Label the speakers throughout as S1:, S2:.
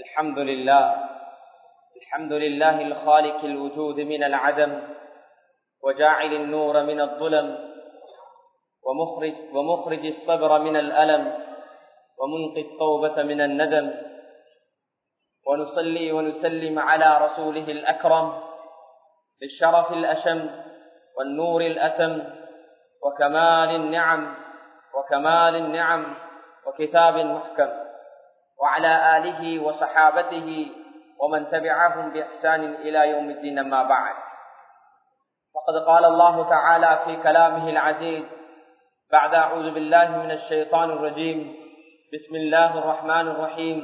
S1: الحمد لله. الحمد لله الخالق الوجود من العدم وجاعل النور من الظلم ومخرج, ومخرج الصبر من الألم ومنقي التوبة من الندم. ونصلي ونسلم على رسوله الأكرم بالشرف الأشم والنور الأتم وكمال النعم وكمال النعم وكتاب محكم. وعلى آله وصحابته ومن تبعهم بإحسان إلى يوم الدين أما بعد. فقد قال الله تعالى في كلامه العزيز بعد أعوذ بالله من الشيطان الرجيم بسم الله الرحمن الرحيم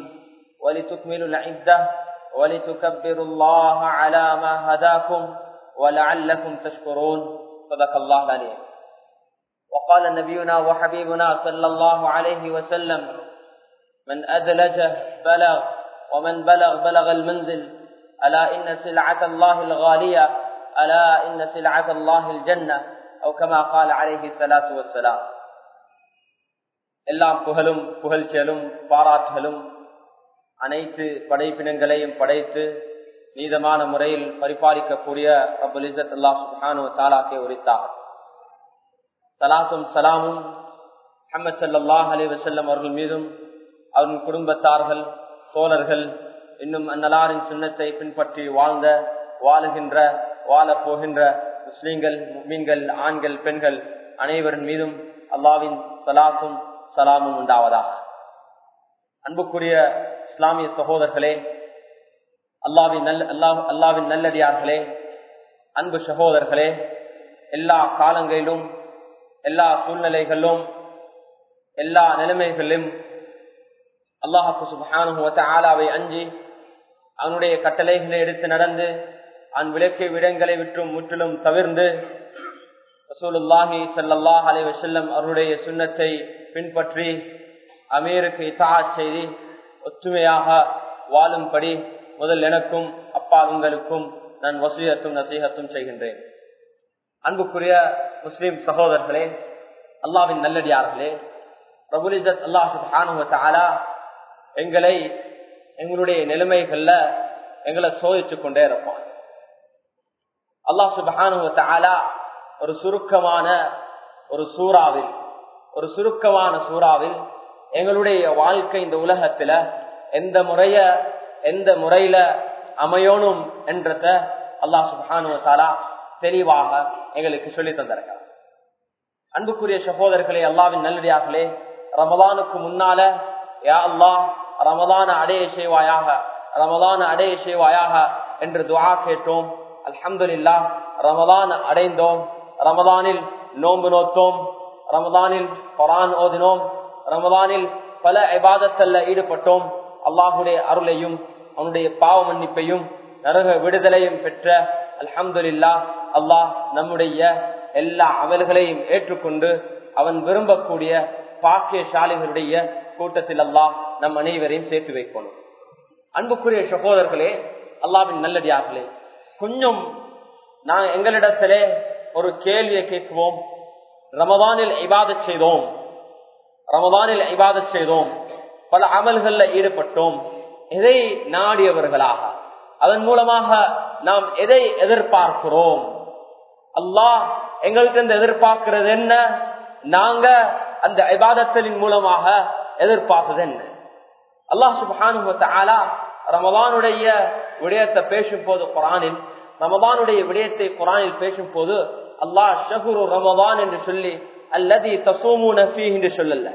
S1: ولتكملوا العدة ولتكبروا الله على ما هداكم ولعلكم تشكرون. صدق الله العليم وقال نبينا وحبيبنا صلى الله عليه وسلم من أدلج بلغ ومن بلغ بلغ المنزل ألا إن سلعة الله الغالية ألا إن سلعة الله الجنة أو كما قال عليه الصلاة والسلام எல்லாம் புகழும் புகழ்ச்சியலும் பாராட்டுகளும் அனைத்து படைப்பினங்களையும் படைத்து நீதமான முறையில் பரிபாலிக்கக்கூடிய அபுல் இசத் அல்லா சுஹானு தாலாக்கே உரித்தார் சலாசும் சலாமும் அஹமத் சல்லாஹ் அலி வசல்லம் அவர்கள் மீதும் அவரின் குடும்பத்தார்கள் தோழர்கள் இன்னும் அந்நலாரின் சின்னத்தை பின்பற்றி வாழ்ந்த வாழுகின்ற வாழப் போகின்ற முஸ்லீம்கள் மீன்கள் ஆண்கள் பெண்கள் அனைவரின் மீதும் அல்லாவின் சலாசும் சலாமும் உண்டாவதாக. அன்புக்குரிய இஸ்லாமிய சகோதரர்களே அல்லாவின் நல் அல்லாஹ் அல்லாவின் நல்லடியார்களே அன்பு சகோதரர்களே எல்லா காலங்களிலும் எல்லா சூழ்நிலைகளிலும் எல்லா நிலைமைகளிலும் அல்லாஹு சுபானுவத்த ஆலாவை அஞ்சி அவனுடைய கட்டளைகளை எடுத்து நடந்து அவன் விளக்கு விடங்களை விற்றும் முற்றிலும் தவிர்ந்து ரசூலுல்லாஹி சல்லாஹ் அலை வசல்லம் அவருடைய சுண்ணத்தை பின்பற்றி அமீருக்கு இத்தா செய்தி ஒற்றுமையாக வாழும்படி முதல் எனக்கும் அப்பா உங்களுக்கும் நான் வசூயத்தும் நசீகத்தும் செய்கின்றேன். அன்புக்குரிய முஸ்லீம் சகோதரர்களே அல்லாவின் நல்லடியார்களே பிரபுலிசத் அல்லாஹு எங்களை எங்களுடைய நிலைமைகள்ல எங்களை சோதிச்சு கொண்டே இருப்பான். அல்லாஹ் சுபானு ஒரு சுருக்கமான ஒரு சூறாவில் ஒரு சுருக்கமான சூறாவில் எங்களுடைய வாழ்க்கை இந்த உலகத்துல எந்த முறைய எந்த முறையில அமையணும் என்றத அல்லாஹ் சுபானு தாலா தெளிவாக எங்களுக்கு சொல்லி தந்திருக்கிறார். அன்புக்குரிய சகோதரர்களே அல்லாவின் நல்லடியார்களே ரமதானுக்கு முன்னால யா அல்லாஹ் ரமதான அடைய செய்வாயாக ரமதான அடைய செய்வாயாக என்று துவா கேட்டோம். அல்ஹம்துல்லா ரமதான் அடைந்தோம். ரமதானில் நோன்பு நோத்தோம். ரமதானில் பலான் ஓதினோம். ரமதானில் பல ஐபாதத்தல்ல ஈடுபட்டோம். அல்லாஹுடைய அருளையும் அவனுடைய பாவ மன்னிப்பையும் நரக விடுதலையும் பெற்ற அல்ஹம்துல்லா அல்லாஹ் நம்முடைய எல்லா அமல்களையும் ஏற்றுக்கொண்டு அவன் விரும்பக்கூடிய பாக்கியசாலிகளுடைய கூட்டத்தில் அல்லாஹ் நம் அனைவரையும் சேர்த்து வைக்கணும். அன்புக்குரிய சகோதரர்களே அல்லாவின் நல்லடியார்களே கொஞ்சம் நான் எங்களிடத்திலே ஒரு கேள்வியை கேட்குவோம். ரமதானில் இபாத செய்தோம். ரமதானில் இபாத செய்தோம். பல அமல்கள்ல ஈடுபட்டோம். எதை நாடியவர்களாக? அதன் மூலமாக நாம் எதை எதிர்பார்க்கிறோம்? அல்லாஹ் எங்களுக்கு இந்த எதிர்பார்க்கிறது என்ன நாங்க அந்த இபாதத்தலின் மூலமாக எதிர்பார்த்தது என்ன அல்லாஹ் சுபானு ரமதானுடைய விடயத்தை பேசும் போது குரானில் ரமதானுடைய விடயத்தை குரானில் பேசும் போது அல்லாஹ் ஷஹுரு ரமதான் என்று சொல்லி அல்லது தசோமு நபி என்று சொல்லல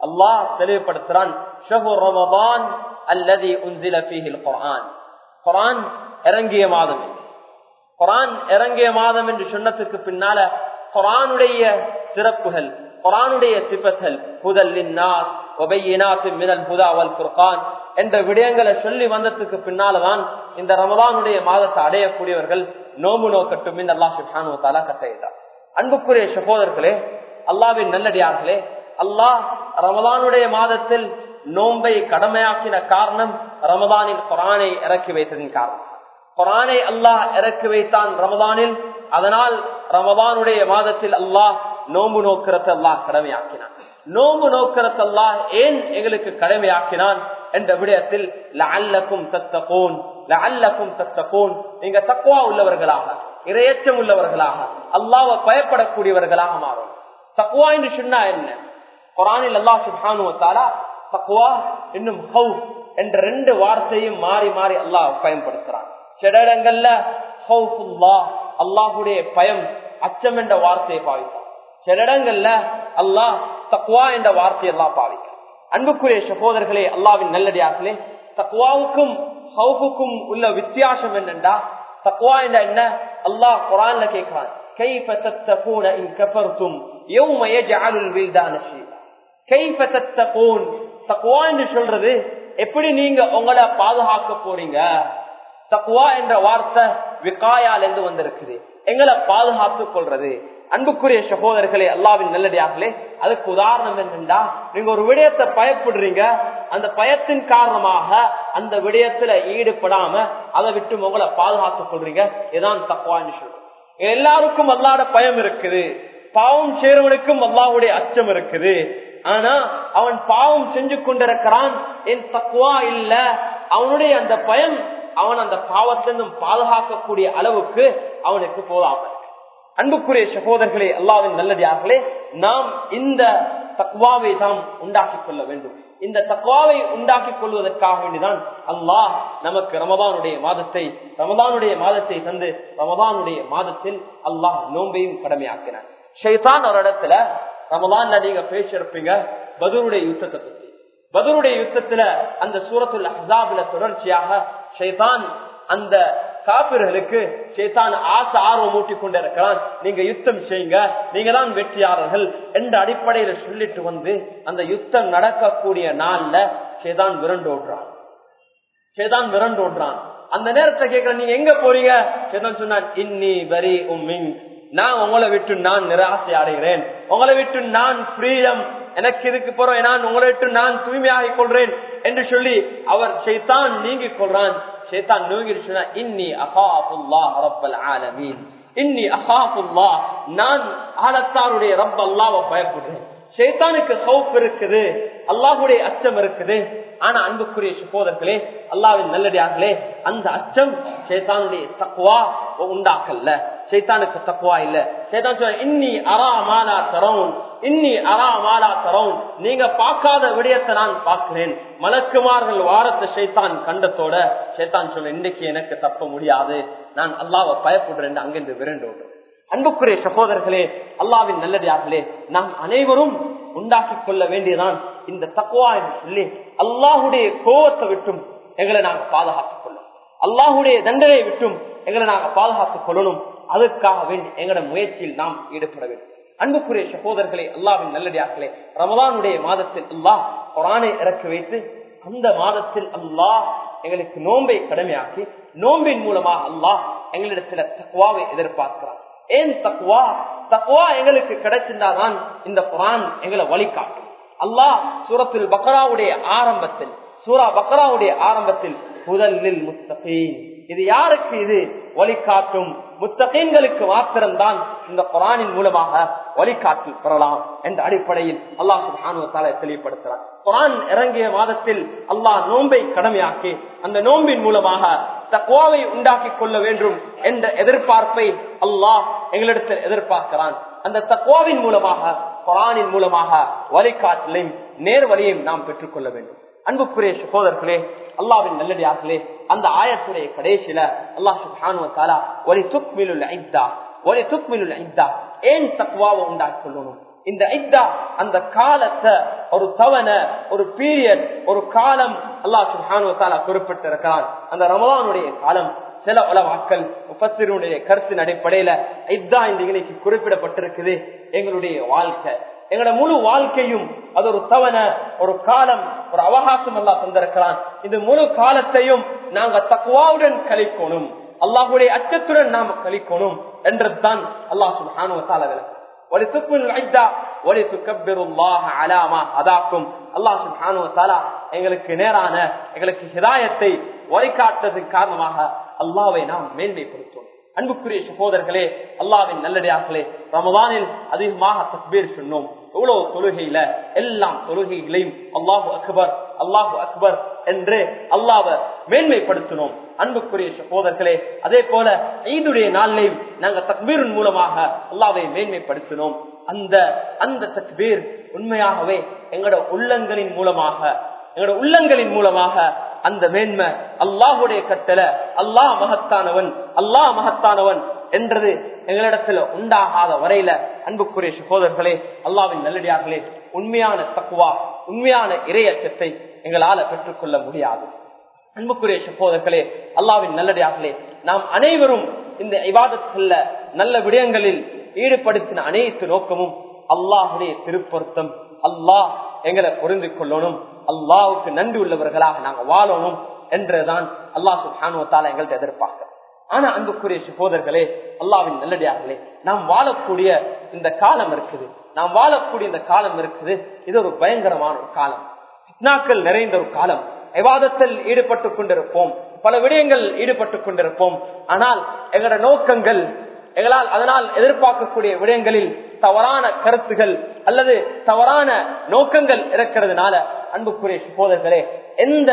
S1: அல்லாஹ் தெளிவுபடுத்துறான் ஷஹு ரமதான் அல்லது உன்சில பீஹில் குரான் குரான் இறங்கிய மாதம் குரான் இறங்கிய மாதம் என்று சொன்னதுக்கு பின்னால குரானுடைய சிறப்புகள் குரானுடைய சிபத்தல் புதல் மினல் புதாவல் குர்கான் என்ற விடயங்களை சொல்லி வந்ததுக்கு பின்னால்தான் இந்த ரமதானுடைய மாதத்தை அடையக்கூடியவர்கள் நோம்பு நோக்கட்டும் அல்லா சுஹானு தாலா கட்டையிட்டார் அன்புக்குரிய சகோதரர்களே அல்லாவின் நல்லடியார்களே அல்லாஹ் ரமதானுடைய மாதத்தில் நோன்பை கடமையாக்கின காரணம் ரமதானில் குரானை இறக்கி வைத்ததின் காரணம். குரானை அல்லாஹ் இறக்கி வைத்தான் ரமதானில் அதனால் ரமதானுடைய மாதத்தில் அல்லாஹ் நோம்பு நோக்கிறதெல்லாம் கடமையாக்கினான். நோம்பு நோக்கிறதெல்லாம் ஏன் எங்களுக்கு கடமையாக்கினான் என்ற விடயத்தில் லஅல்லக்கும் தத்தகூன் லஅல்லக்கும் தத்தகூன். நீங்க தக்குவா உள்ளவர்களாக இரையச்சம் உள்ளவர்களாக அல்லாஹ்வை பயப்படக்கூடியவர்களாக மாறும் தக்குவா என்று சொன்னா என்ன? குரானில் அல்லாஹ் சுஹானுவத்தாலா தக்குவா இன்னும் ஹவு என்ற ரெண்டு வார்த்தையும் மாறி மாறி அல்லாஹ் பயன்படுத்துறான். சில இடங்கள்ல ஹவுஃபுல்லாஹ் அல்லாஹுடைய பயம் அச்சம் என்ற வார்த்தையை பாவித்தான் சில இடங்கள்ல அல்லாஹ் தக்குவா என்ற வார்த்தையை எல்லாம் பாவிக்கிறான் அன்புக்குரிய சகோதரர்களே அல்லாவின் நல்லடியார்களே தக்குவாவுக்கும் ஹவுஃபுக்கும் உள்ள வித்தியாசம் என்னண்டா தக்குவா என்ற என்ன அல்லாஹ் குரான்ல கேட்கிறான் كيف تتقون إن كفرتم يوم يجعل الولدان شيبا كيف تتقون தக்குவா என்று சொல்றது எப்படி நீங்க உங்களை பாதுகாக்க போறீங்க தக்குவா என்ற வார்த்தை விகாயால் இருந்து வந்திருக்குது எங்களை பாதுகாத்துக் கொள்றது அன்புக்குரிய சகோதரர்களே அல்லாவின் நல்லடியார்களே அதுக்கு உதாரணம் என்னண்டா நீங்க ஒரு விடயத்தை பயப்படுறீங்க அந்த பயத்தின் காரணமாக அந்த விடயத்துல ஈடுபடாம அதை விட்டு உங்களை பாதுகாத்துக் கொள்றீங்க. இதான் தக்குவான்னு சொல்றோம். எல்லாருக்கும் அல்லாட பயம் இருக்குது. பாவம் சேருவனுக்கும் அல்லாவுடைய அச்சம் இருக்குது. ஆனா அவன் பாவம் செஞ்சு கொண்டிருக்கிறான் என் தக்குவா இல்ல. அவனுடைய அந்த பயம் அவன் அந்த பாவத்திலிருந்தும் பாதுகாக்கக்கூடிய அளவுக்கு அவனுக்கு போதாம அன்புக்குரிய சகோதரர்களே அல்லாவின் நல்லதார்களே நாம் இந்த தக்வாவை தான் உண்டாக்கிக் கொள்ள வேண்டும். இந்த தக்வாவை உண்டாக்கிக் கொள்வதற்காக வேண்டிதான் அல்லாஹ் நமக்கு ரமதானுடைய மாதத்தை ரமதானுடைய மாதத்தை தந்து ரமதானுடைய மாதத்தில் அல்லாஹ் நோன்பையும் கடமையாக்கினார் ஷைதான் ஒரு இடத்துல ரமதான் நீங்க பேசியிருப்பீங்க பதருடைய யுத்தத்தை பத்தி. பதருடைய யுத்தத்துல அந்த சூரத்துல ஹசாபில தொடர்ச்சியாக ஷைதான் அந்த காப்பிர்களுக்கு சேத்தான் ஆசை ஆர்வம் ஊட்டி கொண்டிருக்கிறான் நீங்க யுத்தம் செய்யுங்க நீங்க தான் வெற்றியாளர்கள் என்ற அடிப்படையில சொல்லிட்டு வந்து அந்த யுத்தம் நடக்கக்கூடிய நாள்ல சேதான் விரண்டோடுறான் சேதான் விரண்டோடுறான் அந்த நேரத்தை கேட்கிற நீங்க எங்க போறீங்க? சேதான் சொன்னான் இன்னி வரி உம்மிங் நான் உங்களை விட்டு நான் நிராசை அடைகிறேன். உங்களை விட்டு நான் பிரியம் எனக்கு இதுக்கு போறேன் நான் உங்களை விட்டு நான் தூய்மையாகிக் கொள்றேன் என்று சொல்லி அவர் செய்தான் நீங்கிக் கொள்றான். சேத்தான் நோங்கிடுச்சுன்னா இன்னி அகாபுல்லா ரப்பல் ஆலமீன். இன்னி அகாபுல்லா நான் ஆலத்தாருடைய ரப்ப அல்லாவை பயப்படுறேன். சேத்தானுக்கு சௌப் இருக்குது அல்லாஹுடைய அச்சம் இருக்குது. ஆனா அன்புக்குரிய சகோதரர்களே அல்லாவின் நல்லடியார்களே அந்த அச்சம் சேத்தானுடைய தக்குவா உண்டாக்கல்ல. சேத்தானுக்கு தக்குவா இல்ல. சேத்தான் சொல்ல இன்னி அரா மாலா இன்னி அரா மாலா தரோம் நீங்க பார்க்காத விடயத்தை நான் பார்க்கிறேன். மலக்குமார்கள் வாரத்தை சைத்தான் கண்டத்தோட சைத்தான் சொல்ல இன்னைக்கு எனக்கு தப்ப முடியாது. நான் அல்லாவை பயப்படுறேன் அங்கிருந்து விரண்டோடு அன்புக்குரிய சகோதரர்களே அல்லாவின் நல்லதார்களே நாம் அனைவரும் உண்டாக்கி கொள்ள வேண்டியதான் இந்த தக்குவா என்று சொல்லி அல்லாஹுடைய கோபத்தை விட்டும் எங்களை நாங்க பாதுகாத்துக் கொள்ளும் அல்லாஹுடைய தண்டனை விட்டும் எங்களை நாங்க பாதுகாத்துக் கொள்ளணும். அதற்காக வேண்டி எங்களோட முயற்சியில் நாம் ஈடுபட வேண்டும். அன்புக்குரிய சகோதரர்களே அல்லாவின் நல்லடியாக்களே ரமதானுடைய மாதத்தில் அல்லாஹ் குரானை இறக்கி வைத்து அந்த மாதத்தில் அல்லாஹ் எங்களுக்கு நோன்பை கடமையாக்கி நோன்பின் மூலமாக அல்லாஹ் எங்களிடத்துல தக்குவாவை எதிர்பார்க்கிறார். ஏன் தக்குவா தக்குவா எங்களுக்கு கிடைச்சிருந்தாதான் இந்த குரான் எங்களை வழிகாட்டும். அல்லாஹ் சூரத்தில் பக்ராவுடைய ஆரம்பத்தில் சூரா பக்ராவுடைய ஆரம்பத்தில் முதலில் முத்தகீன் இது யாருக்கு இது? வழிகாட்டும் முத்தகீன்களுக்கு மாத்திரம்தான் இந்த குரானின் மூலமாக வழிகாட்டு பெறலாம் என்ற அடிப்படையில் அல்லாஹ் சுபானுவத்தால தெளிவுபடுத்துறார் குரான் இறங்கிய மாதத்தில் அல்லாஹ் நோன்பை கடமையாக்கி அந்த நோன்பின் மூலமாக தக்குவாவை உண்டாக்கி கொள்ள வேண்டும் என்ற எதிர்பார்ப்பை அல்லாஹ் எங்களிடத்தில் எதிர்பார்க்கிறான். அந்த தக்குவாவின் மூலமாக குரானின் மூலமாக வழிகாட்டலையும் நேர்வழியையும் நாம் பெற்றுக்கொள்ள வேண்டும். அன்புக்குரிய சகோதரர்களே அல்லாவின் நல்லடியார்களே அந்த ஆயத்துடைய கடைசியில அல்லாஹ் சுபானுவத்தாலா ஒலி துக்மிலுள்ள ஐத்தா ஒலி துக்மிலுள்ள ஐத்தா ஏன் தக்குவாவை உண்டாக்கி கொள்ளணும் இந்த ஐத்தா அந்த காலத்தை ஒரு தவணை ஒரு பீரியட் ஒரு காலம் அல்லாஹ் சுபானுவத்தாலா குறிப்பிட்டிருக்கிறான். அந்த ரமலானுடைய காலம் சில உலவாக்கள் முப்பத்தினுடைய கருத்தின் அடிப்படையில ஐத்தா இந்த இன்னைக்கு குறிப்பிடப்பட்டிருக்குது. எங்களுடைய வாழ்க்கை எங்களோட முழு வாழ்க்கையும் அது ஒரு தவணை ஒரு காலம் ஒரு அவகாசம் எல்லாம் தந்திருக்கிறான். இந்த முழு காலத்தையும் நாங்க தக்குவாவுடன் கழிக்கணும். அல்லாஹுடைய அச்சத்துடன் நாம கழிக்கணும் என்றதுதான் அல்லாஹ் சுல்ஹானுவத்தால விளக்கு. எங்களுக்கு நேரான எங்களுக்கு ஹிதாயத்தை வழிகாட்டுறதுக்கு காரணமாக அல்லாவை நாம் மேன்மைப்படுத்தும் அன்புக்குரிய சகோதரர்களே அல்லாவின் நல்லடியார்களே ரமதானில் அதிகமாக தக்பீர் சொன்னோம். எவ்வளவு தொழுகையில எல்லாம் தொழுகைகளையும் அல்லாஹு அக்பர் அல்லாஹு அக்பர் என்று அல்லாவ மேன்மைப்படுத்தினோம். அன்புக்குரிய சகோதரர்களே அதே போல ஈதுடைய நாளிலையும் நாங்கள் தக்பீரின் மூலமாக அல்லாவை மேன்மைப்படுத்தினோம். அந்த அந்த தக்பீர் உண்மையாகவே எங்களோட உள்ளங்களின் மூலமாக எங்களோட உள்ளங்களின் மூலமாக அந்த மேன்மை அல்லாஹுடைய கட்டளை அல்லாஹ் மகத்தானவன் அல்லாஹ் மகத்தானவன் என்றது எங்களிடத்துல உண்டாகாத வரையில அன்புக்குரிய சகோதரர்களே அல்லாவின் நல்லடியார்களே உண்மையான தக்குவா உண்மையான இரையச்சத்தை எங்களால பெற்றுக்கொள்ள முடியாது. அன்புக்குரிய சகோதரர்களே அல்லாவின் நல்லடியார்களே நாம் அனைவரும் இந்த இவாதத்துல நல்ல விடயங்களில் ஈடுபடுத்தின அனைத்து நோக்கமும் அல்லாஹுடைய திருப்பொருத்தம். அல்லாஹ் எங்களை புரிந்து கொள்ளணும் அல்லாவுக்கு நன்றி உள்ளவர்களாக நாங்க வாழணும் என்றுதான் அல்லாஹ் சுஹானுவத்தால எங்கள்கிட்ட எதிர்பார்க்க ஆனா அன்புக்குரிய சகோதரர்களே அல்லாவின் நல்லடியார்களே நாம் வாழக்கூடிய இந்த காலம் இருக்குது. நாம் வாழக்கூடிய இந்த காலம் இருக்குது. இது ஒரு பயங்கரமான ஒரு காலம். பித்னாக்கள் நிறைந்த ஒரு காலம். விவாதத்தில் ஈடுபட்டு கொண்டிருப்போம். பல விடயங்கள் ஈடுபட்டு கொண்டிருப்போம். ஆனால் எங்களோட நோக்கங்கள் எங்களால் அதனால் எதிர்பார்க்கக்கூடிய விடயங்களில் தவறான கருத்துகள் அல்லது தவறான நோக்கங்கள் இருக்கிறதுனால அன்புக்குரிய சகோதரர்களே எந்த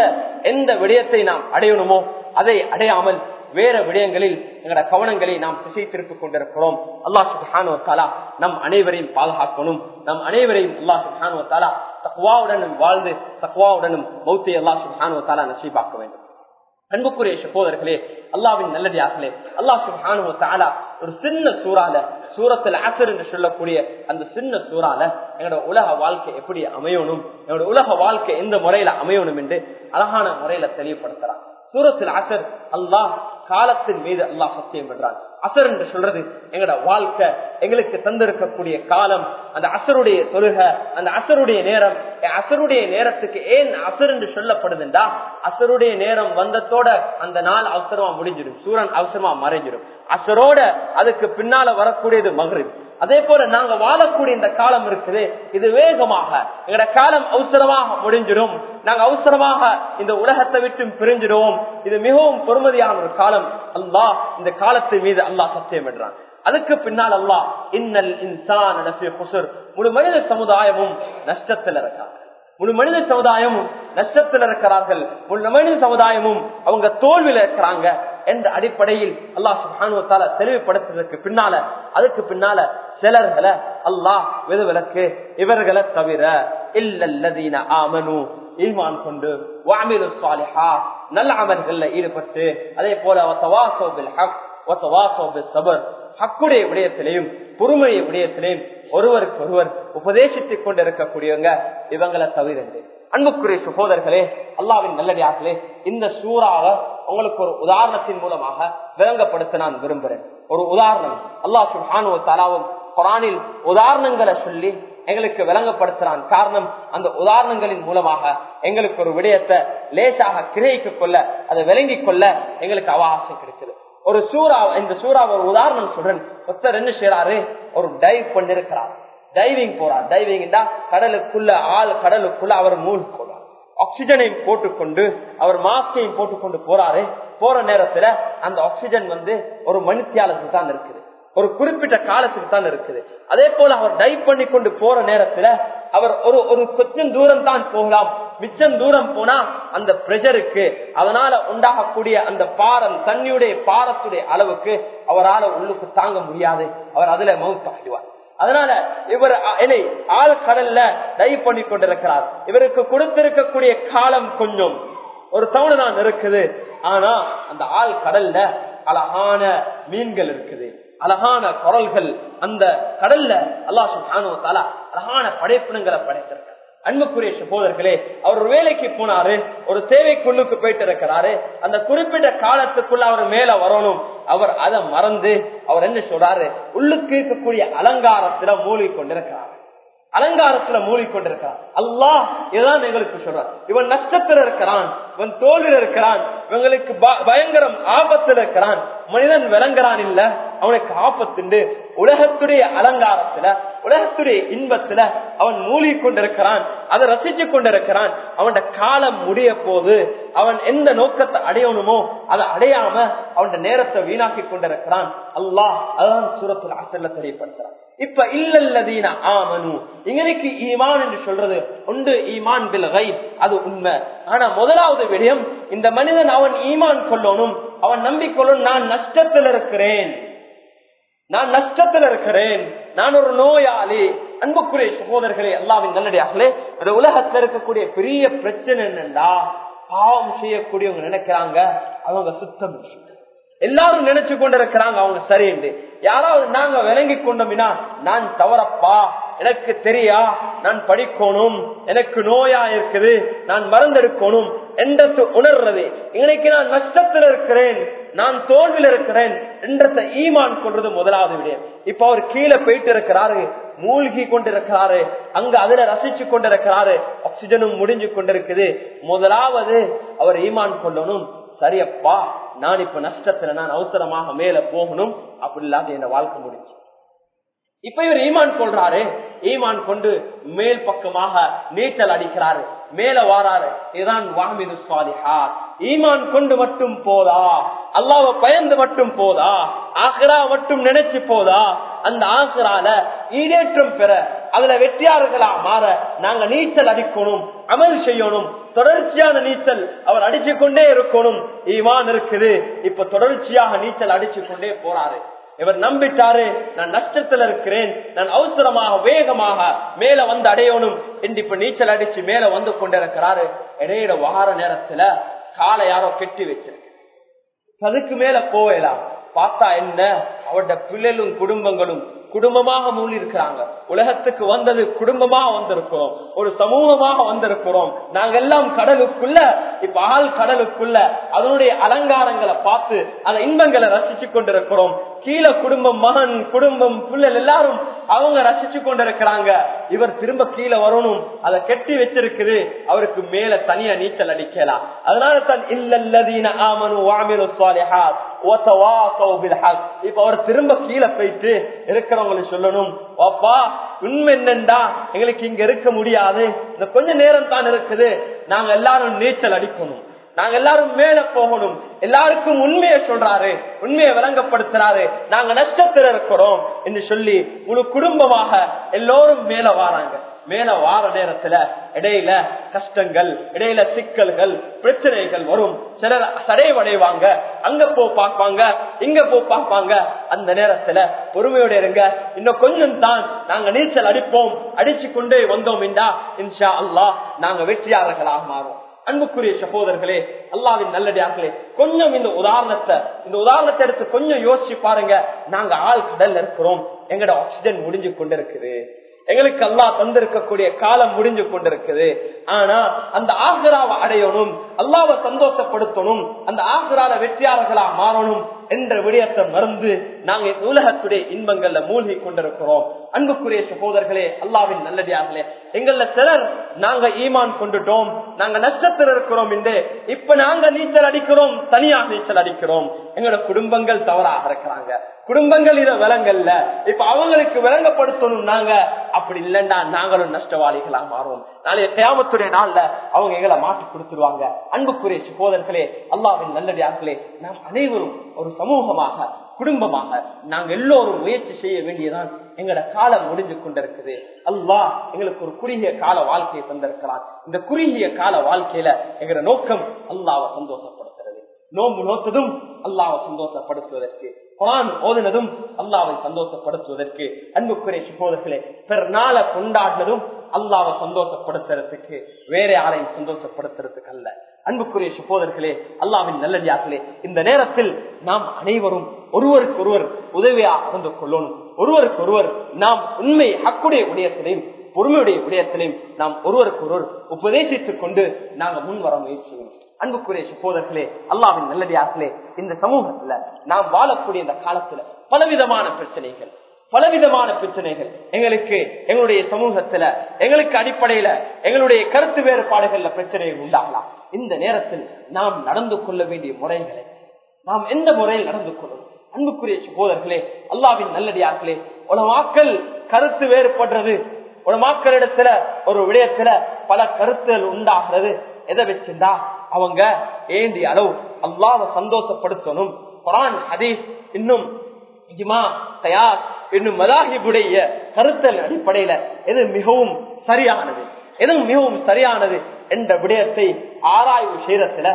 S1: எந்த விடயத்தை நாம் அடையணுமோ அதை அடையாமல் வேற விடயங்களில் எங்களோட கவனங்களை நாம் திசை திருப்பிக் கொண்டிருக்கிறோம். அல்லாஹ் சுஹானுவத்தாலா நம் அனைவரையும் பாதுகாக்கணும். நம் அனைவரையும் அல்லாஹ் சுஹானுவத்தாலா தக்குவாவுடனும் வாழ்ந்து தக்குவாவுடனும் மௌத்தை அல்லாஹ் சுஹானுவத்தாலா நசீபாக்க வேண்டும். அன்புக்குரிய சகோதரர்களே அல்லாவின் நல்லடியார்களே அல்லாஹ் சுஹானு தாலா ஒரு சின்ன சூறால சூரத்தில் அசர் என்று சொல்லக்கூடிய அந்த சின்ன சூறால எங்களோட உலக வாழ்க்கை எப்படி அமையணும் எங்களோட உலக வாழ்க்கை எந்த முறையில அமையணும் என்று அழகான முறையில தெளிவுபடுத்துறான். சூரத்தில் அசர் அல்லாஹ் காலத்தின் மீது அல்லாஹ் சத்தியம் பண்றான் அசர் என்று சொல்றது எங்கட வாழ்க்கை எங்களுக்கு தந்திருக்கக்கூடிய காலம் அந்த அசருடைய தொழுக அந்த அசருடைய நேரம். அசருடைய நேரத்துக்கு ஏன் அசர் என்று சொல்லப்படுதுண்டா? அசருடைய நேரம் வந்ததோட அந்த நாள் அவசரமா முடிஞ்சிடும். சூரன் அவசரமா மறைஞ்சிடும். அசரோட அதுக்கு பின்னால வரக்கூடியது மகரிப். அதே போல நாங்க வாழக்கூடிய இந்த காலம் இருக்குது இது வேகமாக எங்கட காலம் அவசரமாக முடிஞ்சிடும். நாங்க அவசரமாக இந்த உலகத்தை விட்டு பிரிஞ்சிடுவோம். இது மிகவும் பொறுமதியான ஒரு காலம். அல்லாஹ் இந்த காலத்தின் மீது அல்லாஹ் சத்தியம் பண்றான் அதுக்கு பின்னால் அல்லாஹ் இன்னல் இன்சான் முழு மனித சமுதாயமும் நஷ்டத்தில் இருக்காங்க முழு மனித சமுதாயமும் நஷ்டத்தில் இருக்கிறார்கள். முழு மனித சமுதாயமும் அவங்க தோல்வியில இருக்கிறாங்க. என்ற அடிப்படையில் அல்லாஹ் சுஹானுவத்தால தெளிவுபடுத்துறதுக்கு பின்னால அதுக்கு பின்னால சிலர்களை அல்லாஹ் விதவிலக்கு இவர்களை தவிர இல்லல்லதீன ஆமனு ஈமான் கொண்டு வாமிலு சாலிஹா நல்ல அமல்கள்ல ஈடுபட்டு அதே போல சபர் ஹக்குடைய விடயத்திலையும் பொறுமைய விடயத்திலையும் ஒருவருக்கு ஒருவர் உபதேசித்துக் கொண்டிருக்கக்கூடியவங்க இவங்களை தவிர அன்புக்குரிய சகோதரர்களே அல்லாவின் நல்லடியார்களே இந்த சூறாவை உங்களுக்கு ஒரு உதாரணத்தின் மூலமாக விளங்கப்படுத்த நான் விரும்புகிறேன். ஒரு உதாரணம் அல்லாஹ் சுஹானு தலாவும் குரானில் உதாரணங்களை சொல்லி எங்களுக்கு விளங்கப்படுத்துறான். காரணம் அந்த உதாரணங்களின் மூலமாக எங்களுக்கு ஒரு விடயத்தை லேசாக கிரகிக்க கொள்ள அதை விளங்கிக் கொள்ள எங்களுக்கு அவகாசம் கிடைக்குது ஒரு சூறா இந்த சூறா ஒரு உதாரணம் சொல்றேன். ஒருத்தர் என்ன செய்யறாரு ஒரு டைவ் பண்ணிருக்கிறார் டைவிங் போறார். டைவிங் கடலுக்குள்ள ஆள் கடலுக்குள்ள அவர் மூழ்கி போறார் ஆக்சிஜனையும் போட்டுக்கொண்டு அவர் மாஸ்கையும் போட்டுக்கொண்டு போறாரு. போற நேரத்துல அந்த ஆக்சிஜன் வந்து ஒரு மனுஷியாளுக்கு தான் இருக்குது. ஒரு குறிப்பிட்ட காலத்துக்கு தான் இருக்குது. அதே போல அவர் டைவ் பண்ணி கொண்டு போற நேரத்துல அவர் ஒரு ஒரு கொஞ்சம் தூரம் தான் போகலாம். மிச்சம் தூரம் போனா அந்த பிரஷருக்கு அதனால உண்டாகக்கூடிய அந்த பாரம் தண்ணியுடைய பாரத்துடைய அளவுக்கு அவரால் உள்ளுக்கு தாங்க முடியாது. அவர் அதுல மவுத்தாகிடுவார் அதனால இவர் என்னை ஆள் கடல்ல டைவ் பண்ணி கொண்டிருக்கிறார். இவருக்கு கொடுத்திருக்கக்கூடிய காலம் கொஞ்சம். ஒரு தவணை தான் இருக்குது. ஆனா அந்த ஆள் கடல்ல அழகான மீன்கள் இருக்குது. அழகான குரல்கள் அந்த கடல்ல அல்லாஹ் அழகான படைப்பினங்களை படைத்திருக்க அன்புக்குரிய சகோதரர்களே அவர் ஒரு வேலைக்கு போனாரு ஒரு சேவை குழுக்கு போயிட்டு இருக்கிறாரு அந்த குறிப்பிட்ட காலத்துக்குள்ள அவர் மேல வரணும். அவர் அதை மறந்து அவர் என்ன சொல்றாரு? உள்ளுக்கு இருக்கக்கூடிய அலங்காரத்துல மூழ்கி கொண்டிருக்கிறார் அலங்காரத்துல மூழ்கிக்கொண்டிருக்கிறான் அல்லாஹ் இதுதான் எங்களுக்கு சொல்றான் இவன் நஷ்டத்தில் இருக்கிறான் இவன் தோல்வியில் இருக்கிறான் இவங்களுக்கு பயங்கரம் ஆபத்துல இருக்கிறான். மனிதன் விளங்குறான் இல்ல அவனுக்கு ஆபத்துண்டு. உலகத்துடைய அலங்காரத்துல
S2: உலகத்துடைய இன்பத்துல அவன் மூழ்கி கொண்டிருக்கிறான் அதை ரசிச்சு கொண்டிருக்கிறான். அவன் காலம் முடிய போது அவன் எந்த நோக்கத்தை அடையணுமோ அதை அடையாம அவன் நேரத்தை வீணாக்கி கொண்டிருக்கிறான். அல்லாஹ் அதான் சூரத்துல அசல்ல தெரியப்படுத்துறான். இப்ப இல்லல்லதீன ஆமனு இங்கனைக்கு ஈமான் என்று சொல்றது உண்டு ஈமான் பில் அது உண்மை. ஆனா முதலாவது விடயம் இந்த மனிதன் அவன் ஈமான் கொள்ளணும் அவன் நம்பிக்கொள்ளும் நான் நஷ்டத்தில் இருக்கிறேன் நான் நஷ்டத்தில் இருக்கிறேன். நான் ஒரு நோயாளி. அன்புக்குரிய சகோதரர்களே எல்லாவின் நல்லடியாகலே இந்த உலகத்துல இருக்கக்கூடிய பெரிய பிரச்சனை என்னண்டா பாவம் செய்யக்கூடியவங்க நினைக்கிறாங்க அவங்க சுத்தம் எல்லாரும் நினைச்சு கொண்டிருக்கிறாங்க அவங்க சரிண்டு யாராவது நாங்க விளங்கி கொண்டோம்னா நான் தவறப்பா எனக்கு தெரியா நான் படிக்கணும் எனக்கு நோயா இருக்குது நான் மறந்தெடுக்கணும் என்றது உணர்றது. இன்னைக்கு நான் நஷ்டத்தில் இருக்கிறேன் நான் தோல்வியில் இருக்கிறேன் என்றத ஈமான் கொள்றது முதலாவது விடயம். இப்ப அவர் கீழே போயிட்டு இருக்கிறாரு மூழ்கி கொண்டிருக்கிறாரு அங்க அதுல ரசிச்சு கொண்டிருக்கிறாரு ஆக்சிஜனும் முடிஞ்சு கொண்டிருக்குது. முதலாவது அவர் ஈமான் கொள்ளணும். சரியப்பா நான் இப்ப நஷ்டத்துல நான் அவசரமாக மேல போகணும். அப்படி இல்லாத என்ன வாழ்க்கை முடிஞ்சு இப்ப இவர் ஈமான் கொள்றாரு. ஈமான் கொண்டு மேல் பக்கமாக நீச்சல் அடிக்கிறாரு. மேல வாராரு. இதுதான் வாமிது சுவாதிஹா ஈமான் கொண்டு மட்டும் போதா? அல்லாவ பயந்து மட்டும் போதா? ஆக்ரா மட்டும் நினைச்சு போதா? அந்த ஆக்ரால ஈடேற்றம் பெற அதுல வெற்றியாளர்களா மாற நாங்க நீச்சல் அடிக்கணும் அமல் செய்யணும் தொடர்ச்சியான நீச்சல் அவர் அடிச்சு கொண்டே இருக்கணும். ஈமான் இருக்குது. இப்ப தொடர்ச்சியாக நீச்சல் அடிச்சு கொண்டே போறாரு. இவர் நம்பிட்டாரு நான் நஷ்டத்துல இருக்கிறேன் நான் அவசரமாக வேகமாக மேல வந்து அடையணும் என்று இப்ப நீச்சல் அடிச்சு மேல வந்து கொண்டிருக்கிறாரு. இடையில வார நேரத்துல காலை யாரோ கெட்டி வச்சிருக்கு. அதுக்கு மேல போகலாம். பார்த்தா என்ன? அவட பிள்ளைகளும் குடும்பங்களும் குடும்பமாக மூழ்கி இருக்கிறாங்க உலகத்துக்கு வந்தது குடும்பமாக வந்திருக்கிறோம். ஒரு சமூகமாக வந்திருக்கிறோம். நாங்க எல்லாம் கடலுக்குள்ள இப்ப ஆள் கடலுக்குள்ள அதனுடைய அலங்காரங்களை பார்த்து அந்த இன்பங்களை ரசிச்சு கொண்டிருக்கிறோம். கீழே குடும்பம் மகன் குடும்பம் பிள்ளைகள் எல்லாரும் அவங்க ரசிச்சு கொண்டிருக்கிறாங்க. இவர் திரும்ப கீழே வரணும். அதை கெட்டி வச்சிருக்குது. அவருக்கு மேல தனியா நீச்சல் அடிக்கலாம். அதனால தான் இல்லல்லதீன ஆமனு வாமிலு சாலிஹாத் இப்ப அவர் திரும்ப கீழே போயிட்டு இருக்கிறவங்களுக்கு சொல்லணும். அப்பா உண்மை என்னண்டா எங்களுக்கு இங்க இருக்க முடியாது. இந்த கொஞ்ச நேரம் தான் இருக்குது. நாங்க எல்லாரும் நீச்சல் அடிக்கணும். நாங்க எல்லாரும் மேல போகணும். எல்லாருக்கும் உண்மையை சொல்றாரு. உண்மையை விளங்கப்படுத்துறாரு. நாங்க நஷ்டத்தில் இருக்கிறோம் என்று சொல்லி முழு குடும்பமாக எல்லோரும் மேல வாராங்க. மேல வார நேரத்துல இடையில கஷ்டங்கள் இடையில சிக்கல்கள் பிரச்சனைகள் வரும். சிலர் சடைவடைவாங்க. அங்க போ பார்ப்பாங்க இங்க போ பார்ப்பாங்க. அந்த நேரத்துல பொறுமையோட இருங்க. இன்னும் கொஞ்சம் தான் நாங்க நீச்சல் அடிப்போம். அடிச்சு கொண்டே வந்தோம் என்றா இன்ஷா அல்லா நாங்க வெற்றியாளர்களாக மாறும் அன்புக்குரிய சகோதரர்களே அல்லாவின் நல்லடியார்களே கொஞ்சம் இந்த உதாரணத்தை இந்த உதாரணத்தை எடுத்து கொஞ்சம் யோசிச்சு பாருங்க. நாங்க ஆள் கடல்ல இருக்கிறோம். எங்கட ஆக்சிஜன் முடிஞ்சு கொண்டிருக்குது. எங்களுக்கு அல்லா தந்திருக்கக்கூடிய காலம் முடிஞ்சு கொண்டிருக்குது. ஆனா அந்த ஆசிராவை அடையணும் அல்லாவை சந்தோஷப்படுத்தணும் அந்த ஆசிரால வெற்றியாளர்களா மாறணும் என்ற விடயத்தை மறந்து நாங்க உலகத்துடைய இன்பங்கள்ல மூழ்கி கொண்டிருக்கிறோம். அன்புக்குரிய சகோதரர்களே அல்லாவின் நல்லடியார்களே எங்கள சிலர் நாங்க ஈமான் கொண்டுட்டோம் நாங்க நஷ்டத்தில் இருக்கிறோம் என்று இப்ப நாங்க நீச்சல் அடிக்கிறோம் தனியாக நீச்சல் அடிக்கிறோம். எங்களோட குடும்பங்கள் தவறாக இருக்கிறாங்க. குடும்பங்கள் இதை விலங்கல்ல இப்ப அவங்களுக்கு விளங்கப்படுத்தணும் நாங்க. அப்படி இல்லைன்னா நாங்களும் நஷ்டவாளிகளா மாறுவோம். நாளைய கியாமத்துடைய நாள்ல அவங்க எங்களை மாற்றி கொடுத்துருவாங்க. அன்புக்குரிய சகோதரர்களே அல்லாவின் நல்லடியார்களே நாம் அனைவரும் ஒரு சமூகமாக குடும்பமாக நாங்க எல்லோரும் முயற்சி செய்ய வேண்டியதான் எங்களோட காலம் முடிஞ்சு கொண்டிருக்குது. அல்லா எங்களுக்கு ஒரு குறுகிய கால வாழ்க்கையை தந்திருக்கிறான். இந்த குறுகிய கால வாழ்க்கையில எங்களோட நோக்கம் அல்லாவை சந்தோஷப்படுத்துறது. நோம்பு நோத்ததும் அல்லாவை சந்தோஷப்படுத்துவதற்கு குரான் ஓதினதும் அல்லாவை சந்தோஷப்படுத்துவதற்கு. அன்புக்குரிய சகோதரர்களே பெருநாளை கொண்டாடினதும் அல்லாவை சந்தோஷப்படுத்துறதுக்கு வேற யாரையும் சந்தோஷப்படுத்துறதுக்கு அல்ல அன்புக்குரிய சகோதரர்களே அல்லாவின் நல்லடியார்களே இந்த நேரத்தில் நாம் அனைவரும் ஒருவருக்கு ஒருவர் உதவியா இருந்து கொள்ளணும். ஒருவருக்கு ஒருவர் நாம் உண்மை ஹக்குடைய உடையத்திலையும் பொறுமையுடைய விடயத்திலையும் நாம் ஒருவருக்கு ஒருவர் உபதேசித்துக் கொண்டு நாங்கள் முன் வர முயற்சியும் அன்புக்குரிய சகோதரர்களே அல்லாவின் நல்லடியார்களே இந்த சமூகத்துல நாம் வாழக்கூடிய இந்த காலத்துல பலவிதமான பிரச்சனைகள் பலவிதமான பிரச்சனைகள். எங்களுக்கு எங்களுடைய சமூகத்துல எங்களுக்கு அடிப்படையில எங்களுடைய கருத்து வேறுபாடுகள்ல பிரச்சனைகள் உண்டாகலாம். இந்த நேரத்தில் நாம் நடந்து கொள்ள வேண்டிய முறைகளை நாம் எந்த முறையில் நடந்து கொள்ளணும்? அன்புக்குரிய சகோதரர்களே அல்லாவின் நல்லடியார்களே உலமாக்கள் கருத்து வேறுபடுறது. உலமாக்களிடத்துல ஒரு விடயத்துல பல கருத்துகள் உண்டாகிறது. எதை வச்சிருந்தா அவங்க ஏந்தி அளவு அல்லாவை சந்தோஷப்படுத்தணும். குரான் ஹதீஸ் இன்னும் இஜ்மா தயார் இன்னும் மதாஹிபுடைய கருத்தல் அடிப்படையில எது மிகவும் சரியானது. எது மிகவும் சரியானது என்ற விடயத்தை ஆராய்வு செய்யறதுல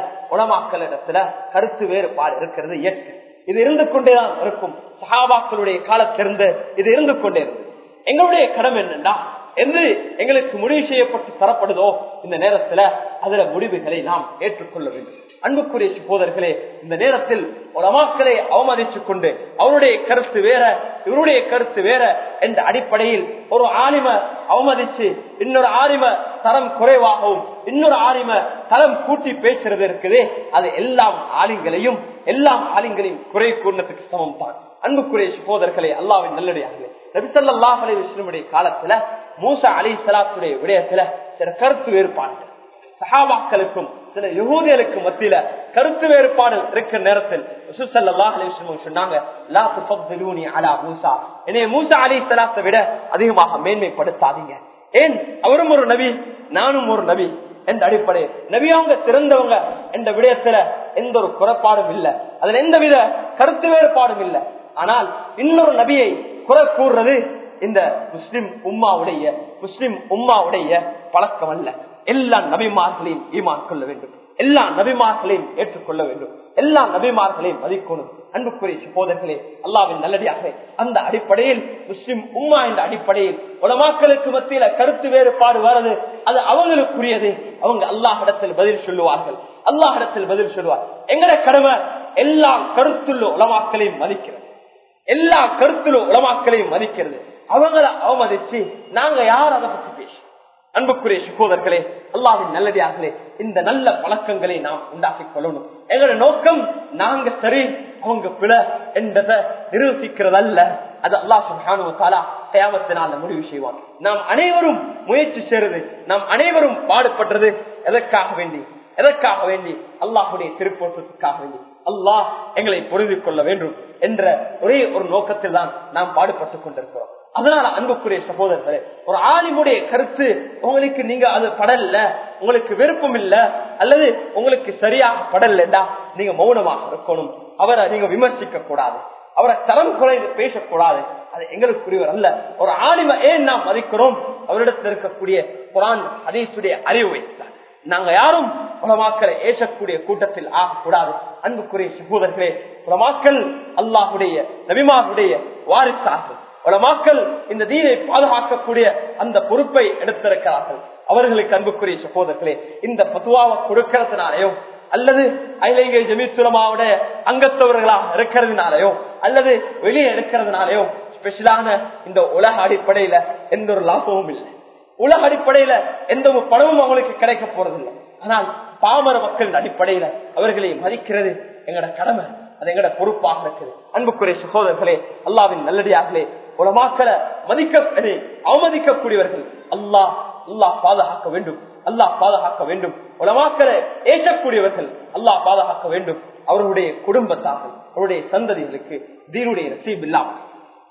S2: இடத்துல கருத்து வேறுபாடு இருக்கிறது இயற்கை. இது இருந்து கொண்டேதான் இருக்கும். சகாபாக்களுடைய காலத்திலிருந்து இது இருந்து கொண்டே இருந்தது எங்களுடைய கடமை என்னன்னா என்று எங்களுக்கு முடிவு செய்யப்பட்டு தரப்படுதோ இந்த நேரத்துல அதுல முடிவுகளை நாம் ஏற்றுக்கொள்ள வேண்டும். அன்புக்குரிய சகோதரர்களே இந்த நேரத்தில் உலமாக்களை அவமதித்துக் கொண்டு அவருடைய கருத்து வேற இவருடைய கருத்து வேற என்ற அடிப்படையில் ஒரு ஆலிம அவமதிச்சு இன்னொரு ஆலிம தரம் குறைவாகவும் இன்னொரு ஆலிம தரம் கூட்டி பேசுறது இருக்குது. அது எல்லாம் ஆலிங்களையும் எல்லாம் ஆலிங்களையும் குறை கூறினதுக்கு சமம் தான் அன்புக்குரிய சகோதரர்களே அல்லாவின் நல்லடியாக நபிசல்லாஹ் அலி விஷ்ணுடைய காலத்துல மூசா அலி சலாத்துடைய விடயத்துல சில கருத்து வேறுபாடுகள். சஹாபாக்களுக்கும் சில யுகூதியலுக்கு மத்தியில கருத்து வேறுபாடு இருக்கிற நேரத்தில் சொன்னாங்க மூசா. அலி சலாத்தை விட அதிகமாக மேன்மைப்படுத்தாதீங்க. ஏன்? அவரும் ஒரு நபி நானும் ஒரு நபி என்ற அடிப்படை நபி சிறந்தவங்க என்ற விடயத்துல எந்த ஒரு குறைப்பாடும் இல்லை. அதுல எந்தவித கருத்து வேறுபாடும் இல்லை. ஆனால் இன்னொரு நபியை குறை கூறுறது இந்த முஸ்லிம் உம்மாவுடைய முஸ்லிம் உம்மாவுடைய பழக்கம் அல்ல எல்லா நபிமார்களையும் ஈமான் கொள்ள வேண்டும். எல்லா நபிமார்களையும் ஏற்றுக்கொள்ள வேண்டும். எல்லா நபிமார்களையும் மதிக்கணும். அன்புக்குரிய சகோதரர்களே அல்லாவின் நல்லடியாக அந்த அடிப்படையில் முஸ்லிம் உம்மா என்ற அடிப்படையில் உலமாக்களுக்கு மத்தியில கருத்து வேறுபாடு வர்றது அது அவங்களுக்குரியது. அவங்க அல்லாஹிடத்தில் பதில் சொல்லுவார்கள். அல்லாஹிடத்தில் பதில் சொல்லுவார். எங்கட கடமை? எல்லா கருத்துள்ள உலமாக்களையும் மதிக்கிறது. எல்லா கருத்துள்ள உலமாக்களையும் மதிக்கிறது. அவங்கள அவமதிச்சு நாங்க யார் அதை பத்தி பேச அன்புக்குரிய சகோதரர்களே அல்லாவின் நல்லடியார்களே இந்த நல்ல பழக்கங்களை நாம் உண்டாக்கிக் கொள்ளணும். எங்களோட நோக்கம் நாங்க சரி அவங்க பிழை என்றதை நிரூபிக்கிறதல்ல. அது அல்லாஹ் சுபானுவத்தாலா தேவத்தினால முடிவு செய்வான். நாம் அனைவரும் முயற்சி செய்யறது நாம் அனைவரும் பாடுபடுறது எதற்காக வேண்டி? எதற்காக வேண்டி? அல்லாஹுடைய திருப்போற்றத்துக்காக வேண்டி. அல்லாஹ் எங்களை பொருந்திக் கொள்ள வேண்டும் என்ற ஒரே ஒரு நோக்கத்தில் தான் நாம் பாடுபட்டுக் கொண்டிருக்கிறோம். அதனால அன்புக்குரிய சகோதரர்களே ஒரு ஆலிமுடைய கருத்து உங்களுக்கு நீங்க அது படல உங்களுக்கு விருப்பம் இல்ல அல்லது உங்களுக்கு சரியாக படலண்டா நீங்க மௌனமாக இருக்கணும். அவரை நீங்க விமர்சிக்க கூடாது. அவரை தரம் குறைந்து பேசக்கூடாது. அது எங்களுக்குரியவர் அல்ல. ஒரு ஆலிம ஏன் நாம் மதிக்கிறோம்? அவரிடத்தில் இருக்கக்கூடிய குரான் அதீசுடைய அறிவு நாங்க யாரும் உலமாக்களை ஏசக்கூடிய கூட்டத்தில் ஆகக்கூடாது. அன்புக்குரிய சகோதரர்களே உலமாக்கள் அல்லாஹுடைய நபிமாவுடைய வாரிசாகும். உலமாக்கள் இந்த தீனை பாதுகாக்கக்கூடிய அந்த பொறுப்பை எடுத்திருக்கிறார்கள். அவர்களுக்கு அன்புக்குரிய சகோதரர்களே இந்த பத்துவாவை கொடுக்கிறதுனாலையோ அல்லது அகிலங்கை ஜமீத்துலமாவுடைய அங்கத்தவர்களாக இருக்கிறதுனாலயோ அல்லது வெளியே எடுக்கிறதுனாலயோ ஸ்பெஷலான இந்த உலக அடிப்படையில எந்த ஒரு லாபமும் இல்லை. உலக அடிப்படையில எந்த ஒரு பணமும் அவங்களுக்கு கிடைக்க போறதில்லை. ஆனால் பாமர மக்களின் அடிப்படையில அவர்களை மதிக்கிறது எங்களோட கடமை அது எங்களோட பொறுப்பாக இருக்குது. அன்புக்குரிய சகோதரர்களே அல்லாவின் நல்லடியார்களே உலமாக்களை மதிக்க அவமதிக்கக்கூடியவர்கள். அல்லாஹ் அல்லாஹ் பாதுகாக்க வேண்டும். அல்லாஹ் பாதுகாக்க வேண்டும். உலமாக்களை ஏற்றக்கூடியவர்கள் அல்லாஹ் பாதுகாக்க வேண்டும். அவர்களுடைய குடும்பத்தார்கள் அவருடைய சந்ததிகளுக்கு தீனுடைய நசீப் இல்லாமல்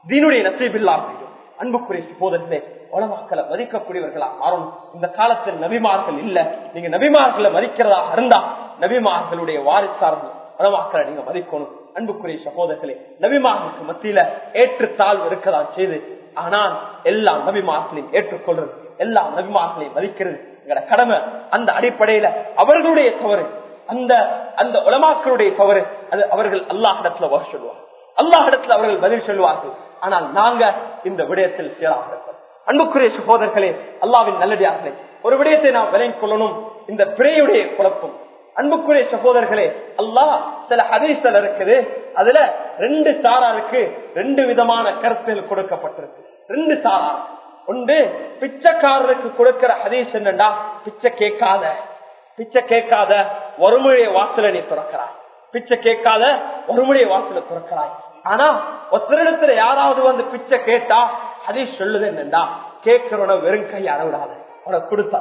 S2: தீனுடைய நசீப் இல்லாமல் அன்புக்குரிய சகோதரர்களே உலமாக்களை மதிக்கக்கூடியவர்களா மாறணும். இந்த காலத்தில் நபிமார்கள் இல்ல. நீங்க நபிமார்களை மதிக்கிறதா இருந்தா நபிமார்களுடைய வாரிசார்கள் உலமாக்களை நீங்க மதிக்கணும். அன்புக்குரிய சகோதரர்களே நபிமார்களுக்கு மத்தியில ஏற்றுத்தாழ்வு இருக்கலாம் செய்து ஆனால் எல்லா நபிமார்களையும் ஏற்றுக்கொள்றது எல்லா நபிமார்களையும் மதிக்கிறது எங்களோட கடமை அந்த அடிப்படையில அவர்களுடைய தவறு அந்த அந்த உலமாக்களுடைய தவறு அது அவர்கள் அல்லாஹிடத்துல வர சொல்லுவார் அல்லாஹிடத்துல அவர்கள் பதில் சொல்லுவார்கள். ஆனால் நாங்க இந்த விடயத்தில் சேராக அன்புக்குரிய சகோதரர்களே அல்லாவின் நல்லடியார்களே ஒரு விடயத்தை நாம் விளங்கிக் கொள்ளணும். இந்த பிறையுடைய குழப்பம் அன்புக்குரிய சகோதரர்களே அல்லாஹ் சில ஹதீசல் இருக்குது. அதுல ரெண்டு சாராருக்கு ரெண்டு விதமான கருத்துகள் கொடுக்கப்பட்டிருக்கு. ரெண்டு சாரா. ஒன்று பிச்சைக்காரருக்கு கொடுக்கிற ஹதீஸ் என்னண்டா? பிச்சை கேட்காத. பிச்சை கேட்காத ஒருமுறைய வாசல நீ துறக்கிறாய். பிச்சை கேட்காத ஒருமுறைய வாசல துறக்கிறாய். ஆனா ஒருத்தரிடத்துல யாராவது வந்து பிச்சை கேட்டா ஹதீஸ் சொல்லுது என்னண்டா? கேட்கிறவன வெறும் கை அளவிடாத உனக்கு கொடுத்தா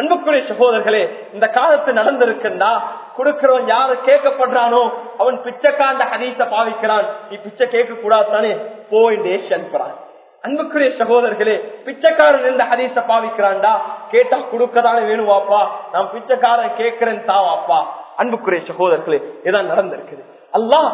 S2: அன்புக்குரிய சகோதரர்களே இந்த காலத்து நடந்திருக்குன்னா கொடுக்கிறவன் யாரு கேட்கப்படுறானோ அவன் பிச்சைக்காண்ட ஹதீச பாவிக்கிறான். நீ பிச்சை கேட்க கூடாதுதானே தானே அனுப்புறான் அன்புக்குரிய சகோதரர்களே பிச்சைக்காரன் இந்த ஹதீஸ பாவிக்கிறான்டா? கேட்டா கொடுக்கதானே வேணும் வாப்பா நான் பிச்சைக்காரன் கேட்கிறேன் தா வாப்பா அன்புக்குரிய சகோதரர்களே இதான் நடந்திருக்குது. அல்லாஹ்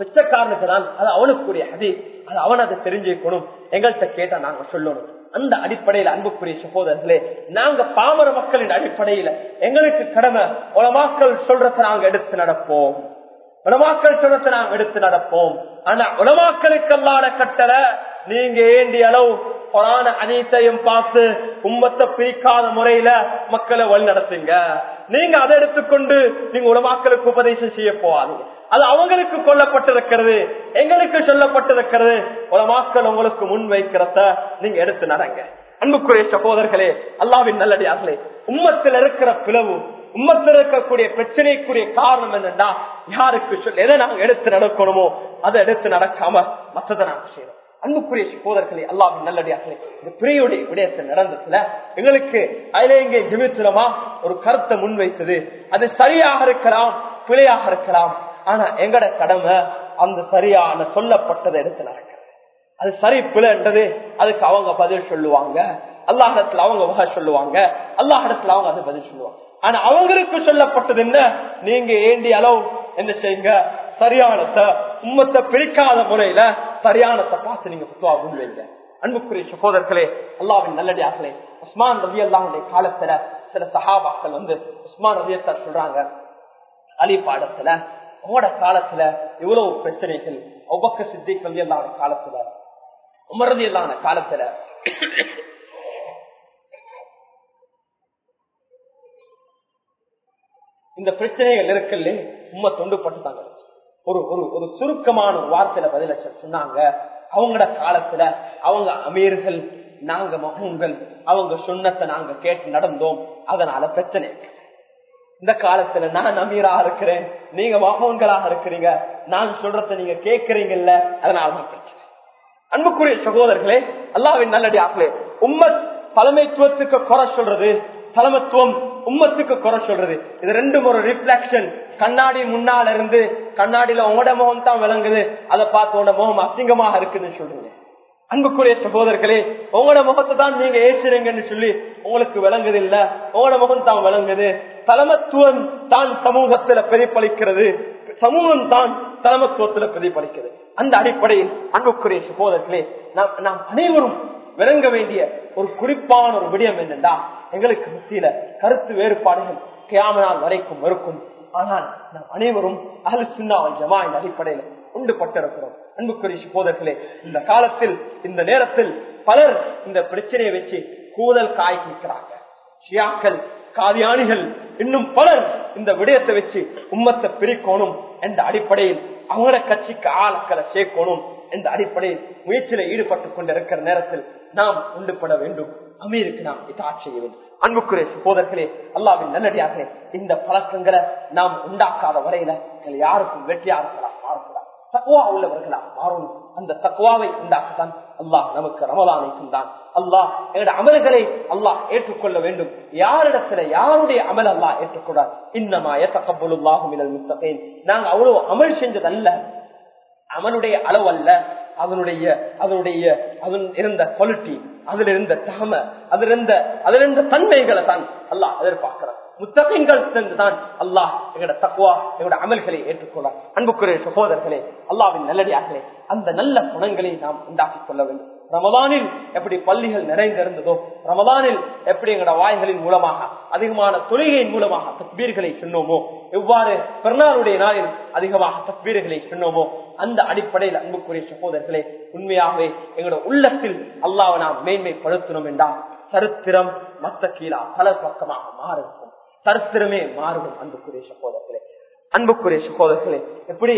S2: பிச்சைக்காரனுக்கு தான் அது அவனுக்குரிய ஹதீஸ். அது அவன் அதை தெரிஞ்சுக்கணும். எங்கள்கிட்ட கேட்டா நாங்க சொல்லணும். அந்த அடிப்படையில அன்புக்குரிய சகோதரர்களே நாங்க பாமர மக்களின் அடிப்படையில எங்களுக்கு கடமை உலமாக்கள் சொல்றத நாங்க எடுத்து நடப்போம். உலமாக்கள் சொல்றத நாங்க எடுத்து நடப்போம். ஆனா உலமாக்களுக்கு அல்லாத கட்டளை நீங்க ஏண்டிய அளவு கொரான அனைத்தையும் பார்த்து உம்மத்தை பிரிக்காத முறையில மக்களை வழி நடத்துங்க. நீங்க அதை எடுத்துக்கொண்டு நீங்க உலமாக்களுக்கு உபதேசம் செய்ய போவாதீங்க அது அவங்களுக்கு கொல்லப்பட்டிருக்கிறது எங்களுக்கு சொல்லப்பட்டிருக்கிறது. உலமாக்கள் உங்களுக்கு முன் வைக்கிறத நீங்க எடுத்து நடங்க. அன்புக்குரிய சகோதரர்களே அல்லாவின் நல்லடியார்களே உம்மத்தில் இருக்கிற பிளவு உம்மத்தில் இருக்கக்கூடிய பிரச்சனைக்குரிய காரணம் என்னன்னா யாருக்கு சொல் எதை நாங்க எடுத்து நடக்கணுமோ அதை எடுத்து நடக்காம மற்றதை நாங்க செய்யறோம். அன்புக்குரிய சகோதரர்களே அல்லாவின் நல்லடியார்களே இந்த பிரியுடைய விடயத்தில் நடந்ததுல எங்களுக்கு அதிலே இங்கே ஜிமித்துலமா ஒரு கருத்தை முன்வைத்தது. அது சரியாக இருக்கலாம் பிழையாக இருக்கலாம். ஆனா எங்கட கடமை அந்த சரியான சொல்லப்பட்டதை எடுத்து நடக்கிறது. அது சரி பிழைன்றது அதுக்கு அவங்க பதில் சொல்லுவாங்க. அல்லாஹிடத்துல அவங்க வகை சொல்லுவாங்க. அல்லாஹிடத்துல அவங்க அது பதில் சொல்லுவாங்க. ஆனா அவங்களுக்கு சொல்லப்பட்டது என்ன? நீங்க ஏண்டி அளவு என்ன செய்யுங்க? சரியானத்தை உம்மத்தை பிரிக்காத முறையில சரியானத்தை பார்த்து நீங்க புத்துவா முன்வைங்க அன்புக்குரிய சகோதரர்களே அல்லாவின் நல்லடியார்களே உஸ்மான் ரவி அல்லாவுடைய காலத்துல சில சகாபாக்கள் வந்து உஸ்மான் ரவியத்தார் சொல்றாங்க அலி பாடத்துல உங்களோட காலத்துல இவ்வளவு பிரச்சனைகள் ஒவ்வொக்க சித்திக் ரவி அல்லாவுடைய காலத்துல உமரதி அல்லான காலத்துல இந்த பிரச்சனைகள் இருக்கல்ல உண்மை தொண்டுபட்டு தாங்க ஒரு ஒரு ஒரு சுருக்கமான வார்த்தையில பதில சொன்னாங்க. அவங்களோட காலத்துல அவங்க அமீர்கள் நாங்க மகன்கள் அவங்க சொன்னத்தை நாங்க கேட்டு நடந்தோம். அதனால பிரச்சனை. இந்த காலத்துல நான் அமீரா இருக்கிறேன் நீங்க மகன்களாக இருக்கிறீங்க நான் சொல்றத நீங்க கேட்கறீங்கல்ல அதனாலதான் பிரச்சனை. அன்புக்குரிய சகோதரர்களே அல்லாவின் நல்லடி ஆகலே உம்ம தலைமைத்துவத்துக்கு குறை சொல்றது தலைமத்துவம் உம்மத்துக்கு குறை சொல்றது. இது ரெண்டும் ஒரு ரிஃப்ளக்ஷன் கண்ணாடி முன்னால இருந்து கண்ணாடியில உங்களோட முகம் தான் விளங்குது. அதை பார்த்து உங்களோட முகம் அசிங்கமாக இருக்குதுன்னு சொல்றீங்க. அன்புக்குரிய சகோதரர்களே உங்களோட முகத்தை தான் நீங்க ஏசுறீங்கன்னு சொல்லி உங்களுக்கு விளங்குது இல்ல உங்களோட முகம் தான் விளங்குது. தலைமத்துவம் தான் சமூகத்துல பிரதிபலிக்கிறது. சமூகம் தான் தலைமத்துவத்துல பிரதிபலிக்கிறது. அந்த அடிப்படையில் அன்புக்குரிய சகோதரர்களே நாம் நாம் அனைவரும் விளங்க வேண்டிய ஒரு குறிப்பான ஒரு விடயம் என்னென்றா எங்களுக்கு மத்தியில கருத்து வேறுபாடுகள் கியாமனால் வரைக்கும் இருக்கும். ஆனால் நாம் அனைவரும் அகல் சுண்ணாவல் ஜமா அடிப்படையில் உண்டுபட்டிருக்கிறோம் அன்புக்குரிய சகோதரர்களே இந்த காலத்தில் இந்த நேரத்தில் பலர் இந்த பிரச்சனையை வச்சு கூதல் காய் நிற்கிறாங்க ஷியாக்கள் காதியானிகள் இன்னும் பலர் இந்த விடயத்தை வச்சு உம்மத்தை பிரிக்கணும் என்ற அடிப்படையில் அவங்கள கட்சிக்கு ஆளக்களை சேர்க்கணும். என்ற அடிப்படையில் முயற்சியில ஈடுபட்டுக் கொண்டிருக்கிற நேரத்தில் நாம் உண்டுபட வேண்டும். அமீருக்கு நாம் இதாக செய்ய வேண்டும். அன்புக்குரிய சகோதரர்களே அல்லாவின் நல்லடியாக இந்த பழக்கங்களை நாம் உண்டாக்காத வரையில யாருக்கும் வெற்றியாளர்களா மாறக்கூடாது. தக்குவா உள்ளவர்களா மாறணும். அந்த தக்குவாவை உண்டாக்கத்தான் அல்லாஹ் நமக்கு ரமலானை தந்தான் அல்லாஹ் எங்களுடைய அமல்களை அல்லாஹ் ஏற்றுக்கொள்ள வேண்டும். யாரிடத்துல யாருடைய அமல் அல்லாஹ் ஏற்றுக்கொண்டார் இன்னமா ஏத்தக்கபுல்லாகும் முத்தகேன். நாங்க அவ்வளவு அமல் செஞ்சதல்ல. அவனுடைய அளவு அல்ல அதனுடைய அதனுடைய அவன் இருந்த குவாலிட்டி அதுல இருந்த தகம அதுல இருந்த அதுல இருந்த தன்மைகளை தான் அல்லாஹ் எதிர்பார்க்கிறான். முத்தகங்கள் தான் அல்லாஹ் எங்களோட தக்குவா எங்களோட அமல்களை ஏற்றுக்கொள்ள அன்புக்குரிய சகோதரர்களே அல்லாவின் நல்லடியார்களே அந்த நல்ல குணங்களை நாம் உண்டாக்கிக் கொள்ள வேண்டும். ரமதானில் எப்படி பள்ளிகள் நிறைந்திருந்ததோ ரமதானில் எப்படி எங்களோட வாய்களின் மூலமாக அதிகமான தொழுகையின் மூலமாக தக்பீர்களை சொன்னோமோ எவ்வாறு பிறநாளுடைய நாளில் அதிகமாக தக்பீர்களை சொன்னோமோ அந்த அடிப்படையில் அன்புக்குரிய சகோதரர்களே உண்மையாகவே எங்களோட உள்ளத்தில் அல்லாவை நாம் மேன்மைப்படுத்தணும் என்றால் சரித்திரம் மத்த கீழா பல பக்கமாக மாறும் சரித்திரமே மாறும் அன்புக்குரிய சகோதரர் அன்புக்குரிய சகோதரர்களே எப்படி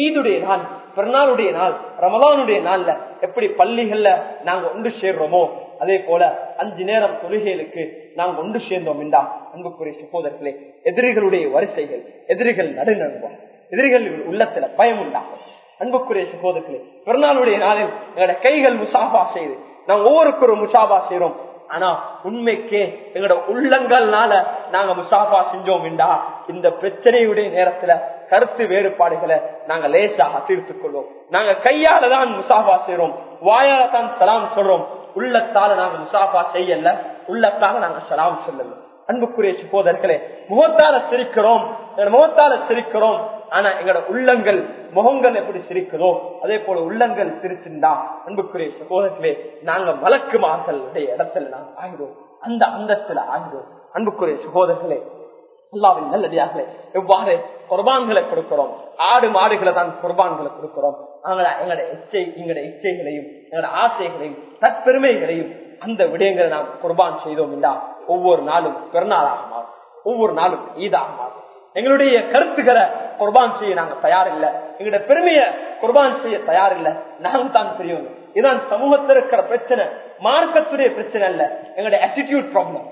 S2: ஈதுடைய நாள் பிறநாளுடைய நாள் ரமலானுடைய நாள்ல எப்படி பள்ளிகள்ல நாங்க ஒன்று சேர்றோமோ அதே போல அஞ்சு நேரம் தொழுகைகளுக்கு நாங்க ஒன்று சேர்ந்தோம் என்றா அன்புக்குரிய சகோதரர்களே எதிரிகளுடைய வரிசைகள் எதிரிகள் நடுநடுவோம் எதிரிகள் உள்ளத்துல பயம் உண்டாகும். அன்புக்குரிய சகோதரர்களே பிறநாளுடைய நாளில் எங்களோட கைகள் முசாபா செய்து நாங்க ஒவ்வொருக்கொரு முசாபா செய்யறோம் ஆனா உண்மைக்கே எங்களோட உள்ளங்கள்னால நாங்க முசாஃபா செஞ்சோம் என்றா இந்த பிரச்சனையுடைய நேரத்துல கருத்து வேறுபாடுகளை நாங்க லேசாக தீர்த்துக் கொள்வோம் நாங்க கையால தான் முசாஃபா செய்யறோம் வாயால தான் சலாம் சொல்றோம். உள்ளத்தால நாங்க முசாஃபா செய்யல. உள்ளத்தால நாங்க சலாம் சொல்லல. அன்புக்குரிய சகோதரர்களே முகத்தால சிரிக்கிறோம். எங்களோட முகத்தால சிரிக்கிறோம். ஆனா எங்களோட உள்ளங்கள் முகங்கள் எப்படி சிரிக்குதோ அதே போல உள்ளங்கள் சிரிச்சிருந்தா அன்புக்குரிய சகோதரர்களே நாங்க வழக்குமார்களுடைய இடத்துல நாங்க ஆகிறோம் அந்த அந்தஸ்துல ஆகிறோம் அன்புக்குரிய சகோதரர்களே அல்லாவின் நல்லதாகவே எவ்வாறு குர்பான்களை கொடுக்கிறோம்? ஆடு மாடுகளை தான் குர்பான்களை கொடுக்கிறோம். நாங்கள எங்களோட இச்சை எங்களோட இச்சைகளையும் எங்களோட ஆசைகளையும் தற்பெருமைகளையும் அந்த விடயங்களை நாம் குர்பான் செய்தோம் என்றா ஒவ்வொரு நாளும் பிறநாளாக மாறும். ஒவ்வொரு நாளும் ஈதாக மாறும். எங்களுடைய கருத்துக்களை குர்பான் செய்ய நாங்க தயார் இல்ல எங்களுடைய பெருமையை குர்பான் செய்ய தயார் இல்ல நாங்க தான் பெரியவங்க இதுதான் சமூகத்தில் இருக்கிற பிரச்சனை மார்க்கத்துடைய பிரச்சனை இல்ல எங்களுடைய attitude ப்ராப்ளம்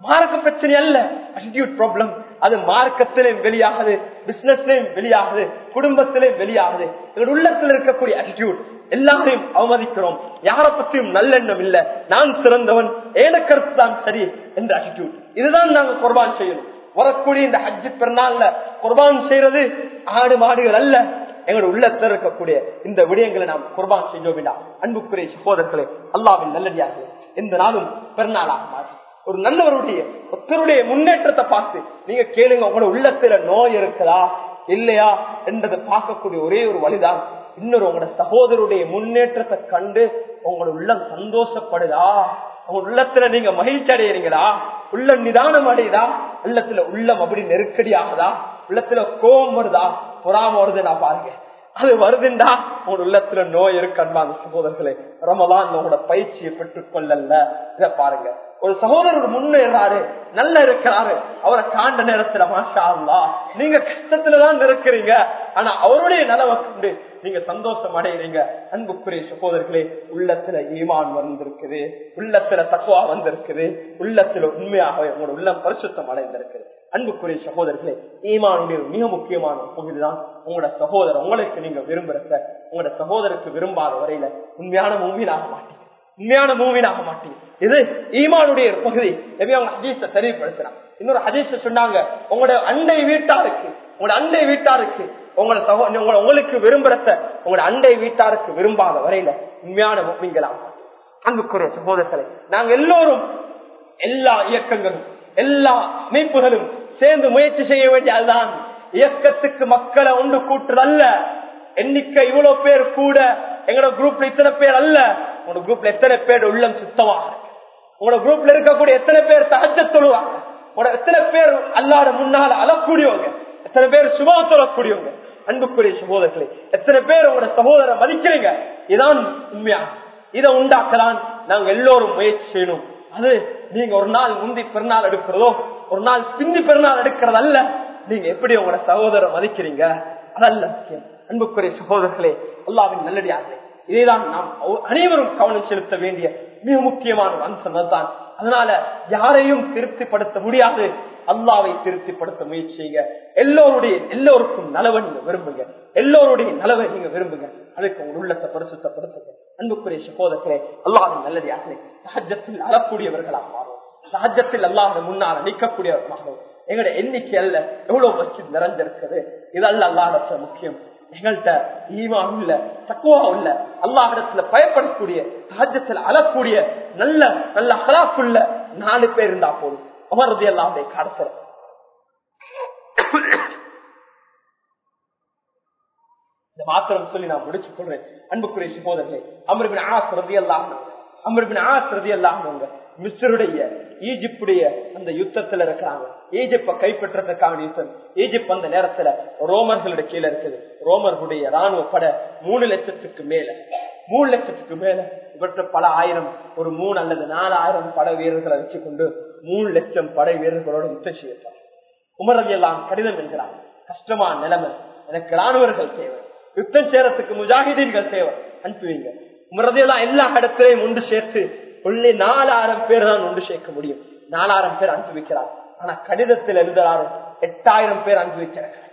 S2: மார்க்க பிரச்சனை அல்ல அட்டிடியூட் ப்ராப்ளம் அது மார்க்கத்திலையும் வெளியாகுது பிசினஸ்லயும் வெளியாகுது குடும்பத்திலையும் வெளியாகுது. எங்கள் உள்ளத்தில் இருக்கக்கூடிய அட்டிடியூட் எல்லாரையும் அவமதிக்கிறோம். யார பற்றியும் நல்லெண்ணம் இல்ல. நான் சிறந்தவன் ஏன கருத்து தான் சரி என்ற அட்டிடியூட் இதுதான் நாங்க குர்பான் செய்யணும். வரக்கூடிய இந்த ஹஜ்ஜு பெருநாள்ல குர்பான் செய்யறது ஆடு மாடுகள் அல்ல. எங்களோட உள்ளத்தில் இருக்கக்கூடிய இந்த விடயங்களை நாம் குர்பான் செய்தோம் அன்புக்குரிய சகோதரர்களே அல்லாவின் நல்லடியாக இந்த நாளும் பெருநாளாக மாறும். ஒரு நல்லவருடைய ஒருத்தருடைய முன்னேற்றத்தை பார்த்து நீங்க கேளுங்க உங்களோட உள்ளத்துல நோய் இருக்குதா இல்லையா என்றதை பார்க்கக்கூடிய ஒரே ஒரு வழிதான் இன்னொரு உங்களோட சகோதரருடைய முன்னேற்றத்தை கண்டு உங்களோட உள்ளம் சந்தோஷப்படுதா உங்க உள்ளத்துல நீங்க மகிழ்ச்சி அடையிறீங்களா உள்ளம் நிதானம் அடையுதா உள்ளத்துல உள்ளம் அப்படி நெருக்கடி ஆகுதா உள்ளத்துல கோபம் வருதா பொறாம வருதுன்னா பாருங்க. அது வருதுண்டா? உங்க உள்ளத்துல நோய் இருக்கு அன்பான சகோதரர்களே. ரமலான் உங்களோட பயிற்சியை பெற்றுக் கொள்ளல இதை பாருங்க. ஒரு சகோதரர் முன்னேறாரு நல்ல இருக்கிறாரு. அவரை காண்ட நேரத்துல மாஷா நீங்க கஷ்டத்துலதான் இருக்கிறீங்க. ஆனா அவருடைய நலவை கண்டு நீங்க சந்தோஷம் அடைகிறீங்க அன்புக்குரிய சகோதரர்களே உள்ளத்துல ஈமான் வந்திருக்குது. உள்ளத்துல தக்குவா வந்திருக்குது. உள்ளத்துல உண்மையாக உங்களோட உள்ளம் பரிசுத்தம் அடைந்திருக்குது. அன்புக்குரிய சகோதரர்களே ஈமானுடைய மிக முக்கியமான பகுதிதான். உங்களோட சகோதரர் உங்களுக்கு நீங்க விரும்புறத உங்களோட சகோதரருக்கு விரும்பாத வரையில உண்மையான மூவினாக மாட்டீங்க. உண்மையான மூவினாக மாட்டீங்க. இது ஈமானுடைய பகுதி. எப்படி அவங்க ஹதீஸ தெளிவுபடுத்துறாங்க இன்னொரு ஹதீஸ சொன்னாங்க உங்களோட அண்டை வீட்டாருக்கு உங்களோட அண்டை வீட்டாருக்கு உங்களோட சகோ உங்களை உங்களுக்கு விரும்புறத உங்களோட அண்டை வீட்டாருக்கு விரும்பாத வரையில உண்மையான மூவிங்களா அன்புக்குரிய சகோதரர்களை நாங்க எல்லோரும் எல்லா இயக்கங்களும் எல்லா அமைப்புகளும் சேர்ந்து முயற்சி செய்ய வேண்டிய அதுதான் இயக்கத்துக்கு மக்களை ஒன்று கூட்டுறதல்ல எண்ணிக்கை இவ்வளவு பேர் கூட எங்களோட குரூப்ல இத்தனை பேர் அல்ல. உங்களோட குரூப்ல எத்தனை பேர் உள்ளம் சுத்தமாக உங்களோட குரூப்ல இருக்கக்கூடிய எத்தனை பேர் தகச்ச தொழுவாங்க உங்களோட எத்தனை பேர் அல்லாட முன்னால அழக்கூடியவங்க? எத்தனை பேர் சுபா தொழக்கூடியவங்க அன்புக்குரிய சுபோதர்களே எத்தனை பேர் உங்களோட சகோதரை மதிக்கிறீங்க? இதான் உண்மையா? இதை உண்டாக்கலாம். நாங்கள் எல்லோரும் முயற்சி செய்யணும். அது நீங்க ஒரு நாள் முந்தி பெருநாள் எடுக்கிறதோ ஒரு நாள் பிந்தி பெருநாள் எடுக்கிறது அல்ல நீங்க எப்படி உங்களோட சகோதரர் மதிக்கிறீங்க? அதல்ல முக்கியம். அன்புக்குரிய சகோதரர்களே அல்லாவின் நல்லடியார்களே இதைதான் நாம் அனைவரும் கவனம் செலுத்த வேண்டிய மிக முக்கியமான அம்சம் தான் அதனால யாரையும் திருப்திப்படுத்த முடியாது. அல்லாவை திருப்திப்படுத்த முயற்சி செய்யுங்க எல்லோருடைய எல்லோருக்கும் நலவை நீங்க விரும்புங்க. எல்லோருடைய நலவை நீங்க விரும்புங்க. அதுக்கு உங்க உள்ளத்தை பரிசுத்தப்படுத்துங்க. அன்புக்குரிய சகோதரர்களே அல்லாவின் நல்லடியார்களே சகஜத்தில் அழக்கூடியவர்களாக மாறும் சகஜத்தில் அல்லாஹ் முன்னால் நிற்கக்கூடியவர்களாகவும் எங்களோட எண்ணிக்கை அல்ல எவ்வளவு மஸ்ஜித் நிறைஞ்சிருக்குது. இதல்ல அல்லாஹ் முக்கியம். எங்கள்கிட்ட ஈமா உள்ள தக்குவா உள்ள அல்லாஹிடத்துல பயப்படக்கூடிய சகஜத்தில் அழக்கூடிய நல்ல நல்ல ஹலாக்குள்ள நாலு பேர் இருந்தா போதும். அமர்றது எல்லாம் கடத்துற இந்த மாத்திரம் சொல்லி நான் முடிச்சு சொல்றேன் அன்புக்குரிய சகோதரர்களே அமர்பின் ஆசிரதி எல்லாம் அமர்பின் ஆசிரதி எல்லாம் மிஸ்ருடைய ஈஜிப்டுடைய அந்த யுத்தத்துல இருக்கிறாங்க. ஈஜிப்ட கைப்பற்றதுக்கான யுத்தம். ஈஜிப்ட் அந்த நேரத்துல ரோமர்களுடைய கீழே இருக்குது. ரோமர்களுடைய ராணுவ படை மூணு லட்சத்துக்கு மேல மூணு லட்சத்துக்கு மேல இவற்ற பல ஆயிரம் ஒரு மூணு அல்லது நாலாயிரம் பட வீரர்களை வச்சுக்கொண்டு மூணு லட்சம் படை வீரர்களோடு யுத்தம் செய்யப்பார் உமரதி எல்லாம் கடிதம் என்கிறார். கஷ்டமான நிலைமை. எனக்கு ராணுவர்கள் தேவை. யுத்தம் சேரத்துக்கு முஜாஹிதீன்கள் தேவை. அனுப்புவீங்க. உமரதியெல்லாம் எல்லா இடத்திலையும் ஒன்று சேர்த்து உள்ளே நாலாயிரம் பேர் தான் ஒன்று சேர்க்க முடியும். நாலாயிரம் பேர் அனுப்பி வைக்கிறார் ஆனா கடிதத்தில் எழுதுறாரு எட்டாயிரம் பேர் அனுப்பி வச்சிருக்கிறார்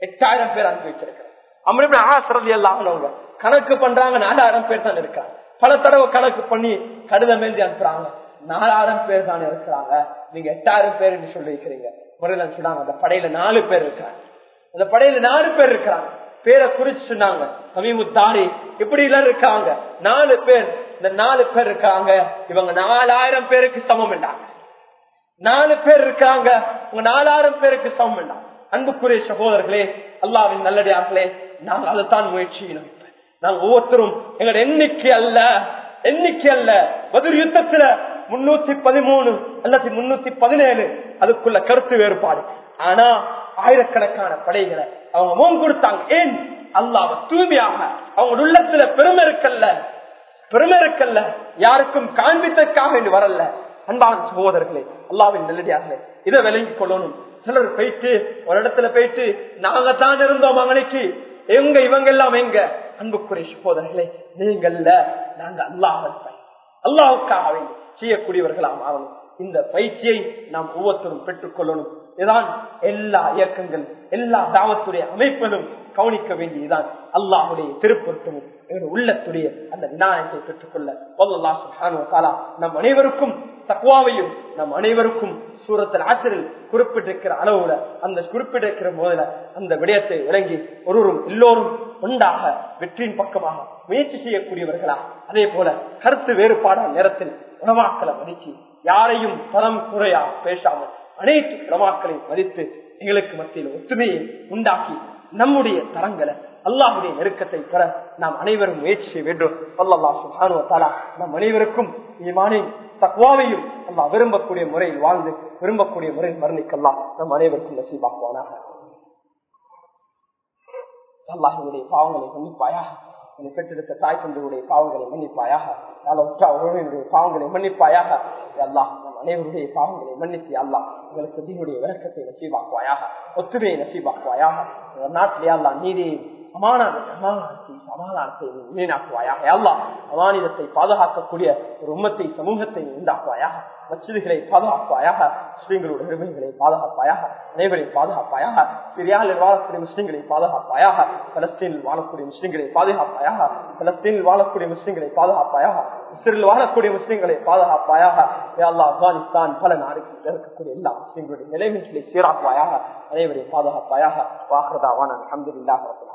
S2: எட்டாயிரம் பேர் அனுப்பி வச்சிருக்கிறார் அமருமே ஆசிரதி எல்லாம் கணக்கு பண்றாங்க நாலாயிரம் பேர் தான் இருக்கிறார் பல தடவை கணக்கு பண்ணி கடிதம் எழுதி அனுப்புறாங்க. நாலாயிரம் பேர் தான் இருக்கிறாங்க. நீங்க எட்டாயிரம் பேர் சொல்லி இருக்கிறீங்க. முறையில சொன்னாங்க அந்த படையில நாலு பேர் இருக்காங்க அந்த படையில நாலு பேர் இருக்கிறாங்க. பேரை குறிச்சு சொன்னாங்க சமீமுத்தாரி இப்படி எல்லாம் இருக்காங்க. நாலு பேர் இந்த நாலு பேர் இருக்காங்க. இவங்க நாலாயிரம் பேருக்கு சமம் என்றாங்க. நாலு பேர் இருக்காங்க உங்க நாலாயிரம் பேருக்கு சமம் வேண்டாம் அன்புக்குரிய சகோதரர்களே அல்லாவின் நல்லடியார்களே நாங்கள் அதைத்தான் முயற்சி செய்யணும் ஒவ்வொருத்தரும் எங்களோட எண்ணிக்கை அல்ல எண்ணிக்கை அல்ல பதில் யுத்தத்துல முன்னூத்தி பதிமூணு அல்லது முன்னூத்தி பதினேழு. அதுக்குள்ள கருத்து வேறுபாடு. ஆனா ஆயிரக்கணக்கான படைகளை அவங்க முகம் கொடுத்தாங்க. ஏன்? அல்லாஹ் தூய்மையாக. அவங்க உள்ளத்துல பெருமை இருக்கல்ல. பெருமை இருக்கல்ல. யாருக்கும் காண்பித்தற்காக என்று வரல அன்பான சகோதரர்களே அல்லாவின் நல்லடியார்களே இதை விலகி கொள்ளணும். சிலர் போயிட்டு ஒரு இடத்துல போயிட்டு நாங்க தான் இருந்தோம் மகனுக்கு. எங்க இவங்க எல்லாம் எங்க? அன்புக்குரிய சகோதரர்களே நீங்கள்ல நாங்க அல்லாஹ் அல்லாவுக்காக வேண்டி. செய்யக்கூடியவர்களா ஆகணும் இந்த பயிற்சியை நாம் ஒவ்வொருத்தரும் பெற்றுக் கொள்ளணும். இதுதான் எல்லா இயக்கங்கள் எல்லா தாவத்துடைய அமைப்புகளும் கவனிக்க வேண்டியதுதான். அல்லாஹுடைய திருப்பொருத்தமும் உள்ளத்துடைய அந்த விநாயகத்தை பெற்றுக்கொள்ள. நம் அனைவருக்கும் தக்குவாவையும் நம் அனைவருக்கும் சூரத்தில் ஆசிரியர் குறிப்பிட்டிருக்கிற அளவுல அந்த குறிப்பிட்டிருக்கிற போதில அந்த விடயத்தை விளங்கி ஒருவரும் எல்லோரும் ஒன்றாக வெற்றியின் பக்கமாக முயற்சி செய்யக்கூடியவர்களா. அதே போல கருத்து வேறுபாடான நேரத்தில் உணவாக்களை மதிச்சு யாரையும் தரம் குறையா பேசாமல் அனைத்து உணவாக்களையும் மதித்து எங்களுக்கு மத்தியில் ஒற்றுமையை உண்டாக்கி நம்முடைய தரங்களை அல்லாஹுடைய நெருக்கத்தை பெற நாம் அனைவரும் முயற்சி செய்ய வேண்டும். அல்லல்லா சுஹானு தாலா நம் அனைவருக்கும் ஈமானின் தக்வாவையும் அல்லா விரும்பக்கூடிய முறையில் வாழ்ந்து விரும்பக்கூடிய முறையில் மரணிக்கலாம். நம் அனைவருக்கும் நசீபாக்குவானாக. அல்லாஹுடைய பாவங்களை மன்னிப்பாயாக. என்னை பெற்றெடுத்த தாய் தந்தையுடைய பாவங்களை மன்னிப்பாயாக. யாழ் உற்றா உறவினுடைய பாவங்களை மன்னிப்பாயாக. அல்லாஹ் நம் அனைவருடைய பாவங்களை மன்னித்து அல்லா உங்களுக்கு தீனுடைய விளக்கத்தை நசீபாக்குவாயாக ஒத்துமையை நசீபாக்குவாயாக நாட்டிலே அல்லா நீதியை அமானத்தை சமாதானத்தை வீணாக்குவாயாக. அல்லாஹ் அமானிதத்தை பாதுகாக்கக்கூடிய ஒரு உம்மத்தை சமூகத்தை உண்டாக்குவாயாக. மச்சிதுகளை பாதுகாப்பாயாக முஸ்லீம்களோட உரிமைகளை பாதுகாப்பாயாக அனைவரை பாதுகாப்பாயாக சிரியாவில் வாழக்கூடிய முஸ்லீம்களை பாதுகாப்பாயாக பலஸ்தீனில் வாழக்கூடிய முஸ்லீம்களை பாதுகாப்பாயாக பலஸ்தீனில் வாழக்கூடிய முஸ்லீம்களை பாதுகாப்பாயாக இஸ்ரேலில் வாழக்கூடிய முஸ்லீம்களை பாதுகாப்பாயாக அல்லா ஆப்கானிஸ்தான் பல நாடுகளில் இருக்கக்கூடிய எல்லா முஸ்லீம்களுடைய நிலைமைகளை சீராக்குவாயாக அனைவரையும் பாதுகாப்பாயாக வாகரதாவான அஹமதுல்லாஹ் ரபுல்